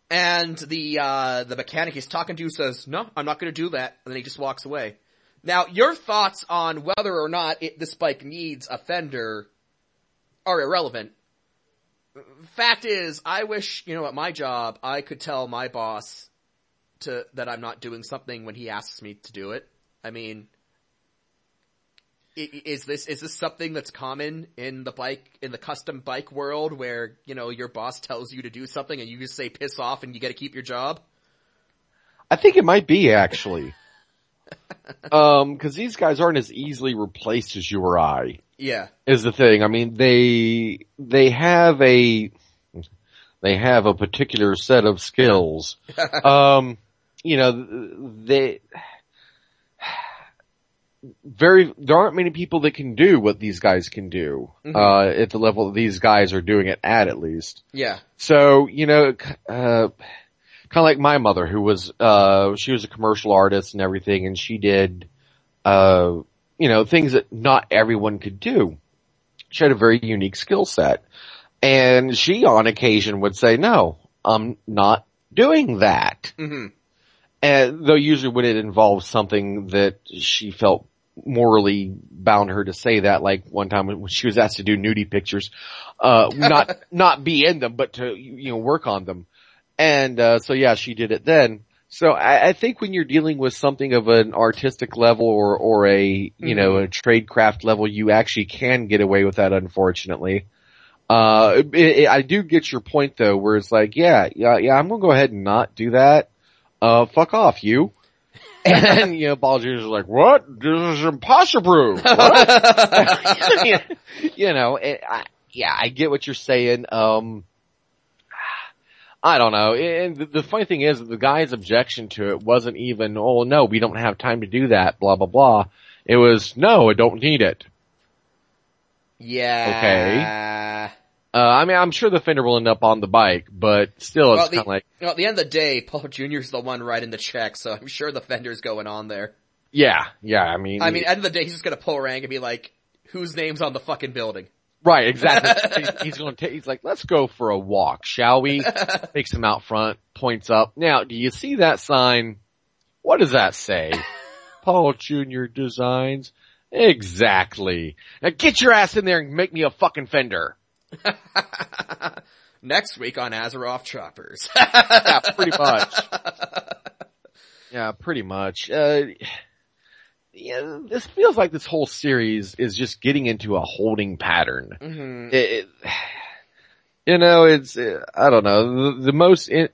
And the, uh, the mechanic he's talking to says, no, I'm not gonna do that. And then he just walks away. Now, your thoughts on whether or not it, this bike needs a fender are irrelevant. Fact is, I wish, you know, at my job, I could tell my boss to, that I'm not doing something when he asks me to do it. I mean, is this, is this something that's common in the bike, in the custom bike world where, you know, your boss tells you to do something and you just say piss off and you gotta keep your job? I think it might be actually. (laughs) um, cause these guys aren't as easily replaced as you or I. Yeah. is the thing. I mean, they they have a they have a particular set of skills. (laughs) um, you know, they very there aren't many people that can do what these guys can do Mhm. uh, at the level that these guys are doing it at, at least. Yeah. So, you know, uh, kind of like my mother who was, uh, she was a commercial artist and everything and she did, uh, you know, things that not everyone could do. She had a very unique skill set. And she on occasion would say, no, I'm not doing that. hmm And though usually when it involves something that she felt morally bound her to say that, like one time when she was asked to do nudie pictures, uh, (laughs) not, not be in them, but to, you know, work on them. And, uh, so yeah, she did it then. So I, I think when you're dealing with something of an artistic level or, or a, you know, a trade craft level, you actually can get away with that unfortunately. Uh, it, it, I do get your point though, where it's like, yeah, yeah, yeah, I'm gonna go ahead and not do that. Uh, fuck off, you. (laughs) And, you know, Jr. is like, what? This is impossible. What? (laughs) (laughs) you know, it, I, yeah, I get what you're saying. Um, I don't know. And the, the funny thing is the guy's objection to it wasn't even, oh no, we don't have time to do that, blah, blah, blah. It was, no, I don't need it. Yeah. Okay. Uh, I mean, I'm sure the fender will end up on the bike, but still it's Well, kind of the, like, know, at the end of the day, Paul Jr.'s the one writing the check, so I'm sure the fender's going on there. yeah, yeah, I mean, I mean, end of the day, he's just gonna pull rank and be like, whose name's on the fucking building? Right, exactly. He's going to take, he's like, let's go for a walk, shall we? (laughs) Takes him out front, points up. Now, do you see that sign? What does that say? (laughs) Paul Jr. Designs? Exactly. Now get your ass in there and make me a fucking fender. (laughs) Next week on Azeroth Choppers. Yeah, pretty much. Yeah, pretty much. Uh, yeah, this feels like this whole series is just getting into a holding pattern. hmm it, it- you know, it's, I don't know, the, the most, it,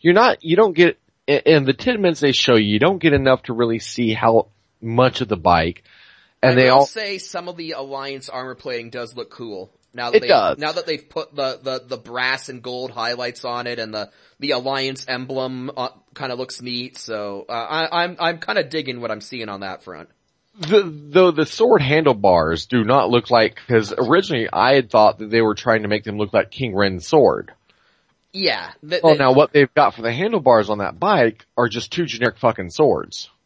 you're not, you don't get, in the 10 minutes they show you, you don't get enough to really see how much of the bike, and I they all, say some of the Alliance armor plating does look cool. Now that It they, does. now that they've put the, the, the brass and gold highlights on it and the, the Alliance emblem uh, kind of looks neat, so, uh, I, I'm, I'm kind of digging what I'm seeing on that front. the, though the sword handlebars do not look like, cause originally I had thought that they were trying to make them look like King Wrynn's sword. Yeah. th- Oh, th- now what they've got for the handlebars on that bike are just two generic fucking swords. (laughs)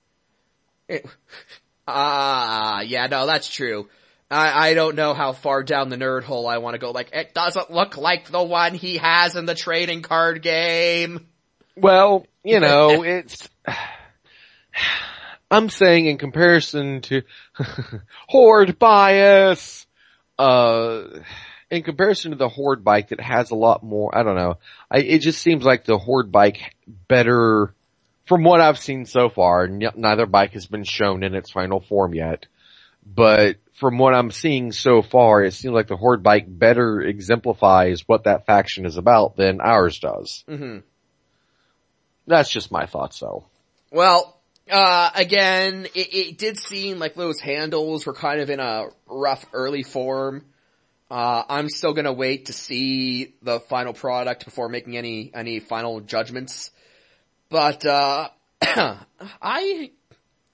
Ah, yeah, no, that's true. I, I don't know how far down the nerd hole I want to go. Like, it doesn't look like the one he has in the trading card game. Well, you (laughs) know, it's, I'm saying in comparison to (laughs) Horde bias, uh, in comparison to the Horde bike that has a lot more, I don't know, I, it just seems like the Horde bike better, from what I've seen so far, neither bike has been shown in its final form yet, but from what I'm seeing so far, it seems like the Horde bike better exemplifies what that faction is about than ours does. hmm That's just my thoughts though. Well, Uh, again, it, it did seem like those handles were kind of in a rough early form. Uh, I'm still gonna wait to see the final product before making any, any final judgments. But, uh, (clears throat) I,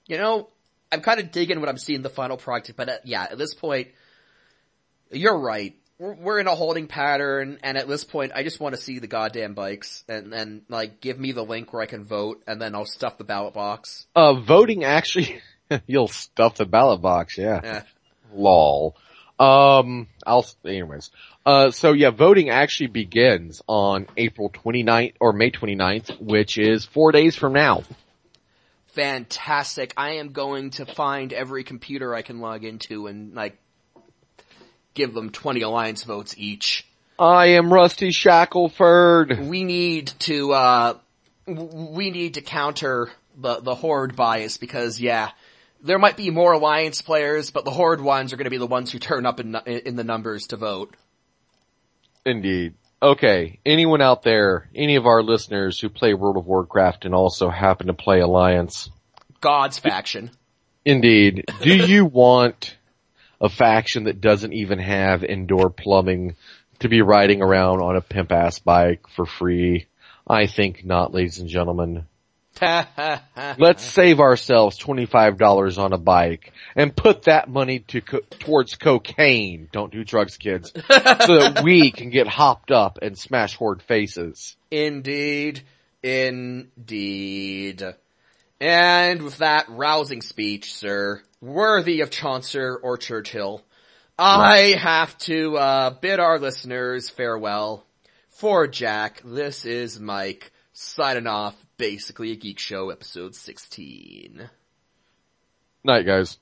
you know, I'm kind of digging what I'm seeing the final product, but uh, yeah, at this point, you're right. We're, we're in a holding pattern, and at this point, I just want to see the goddamn bikes, and then, like, give me the link where I can vote, and then I'll stuff the ballot box. Uh, voting actually, (laughs) you'll stuff the ballot box, yeah. Eh. Lol. Um, I'll, anyways. Uh, so yeah, voting actually begins on April 29th, or May 29th, which is four days from now. Fantastic. I am going to find every computer I can log into and, like, give them 20 alliance votes each. I am Rusty Shackelford. we need to uh we need to counter the the horde bias because yeah there might be more alliance players but the horde ones are going to be the ones who turn up in in the numbers to vote Indeed. Okay, anyone out there, any of our listeners who play World of Warcraft and also happen to play Alliance, god's faction Indeed. Do you (laughs) want a faction that doesn't even have indoor plumbing to be riding around on a pimp ass bike for free? I think not, ladies and gentlemen. (laughs) Let's save ourselves $25 on a bike and put that money to co- towards cocaine. Don't do drugs, kids. (laughs) so that we can get hopped up and smash horde faces. indeed indeed and with that rousing speech sir worthy of chaucer or churchill I have to uh, bid our listeners farewell. For Jack, this is Mike signing off. Basically, a geek show, episode sixteen. Night, guys.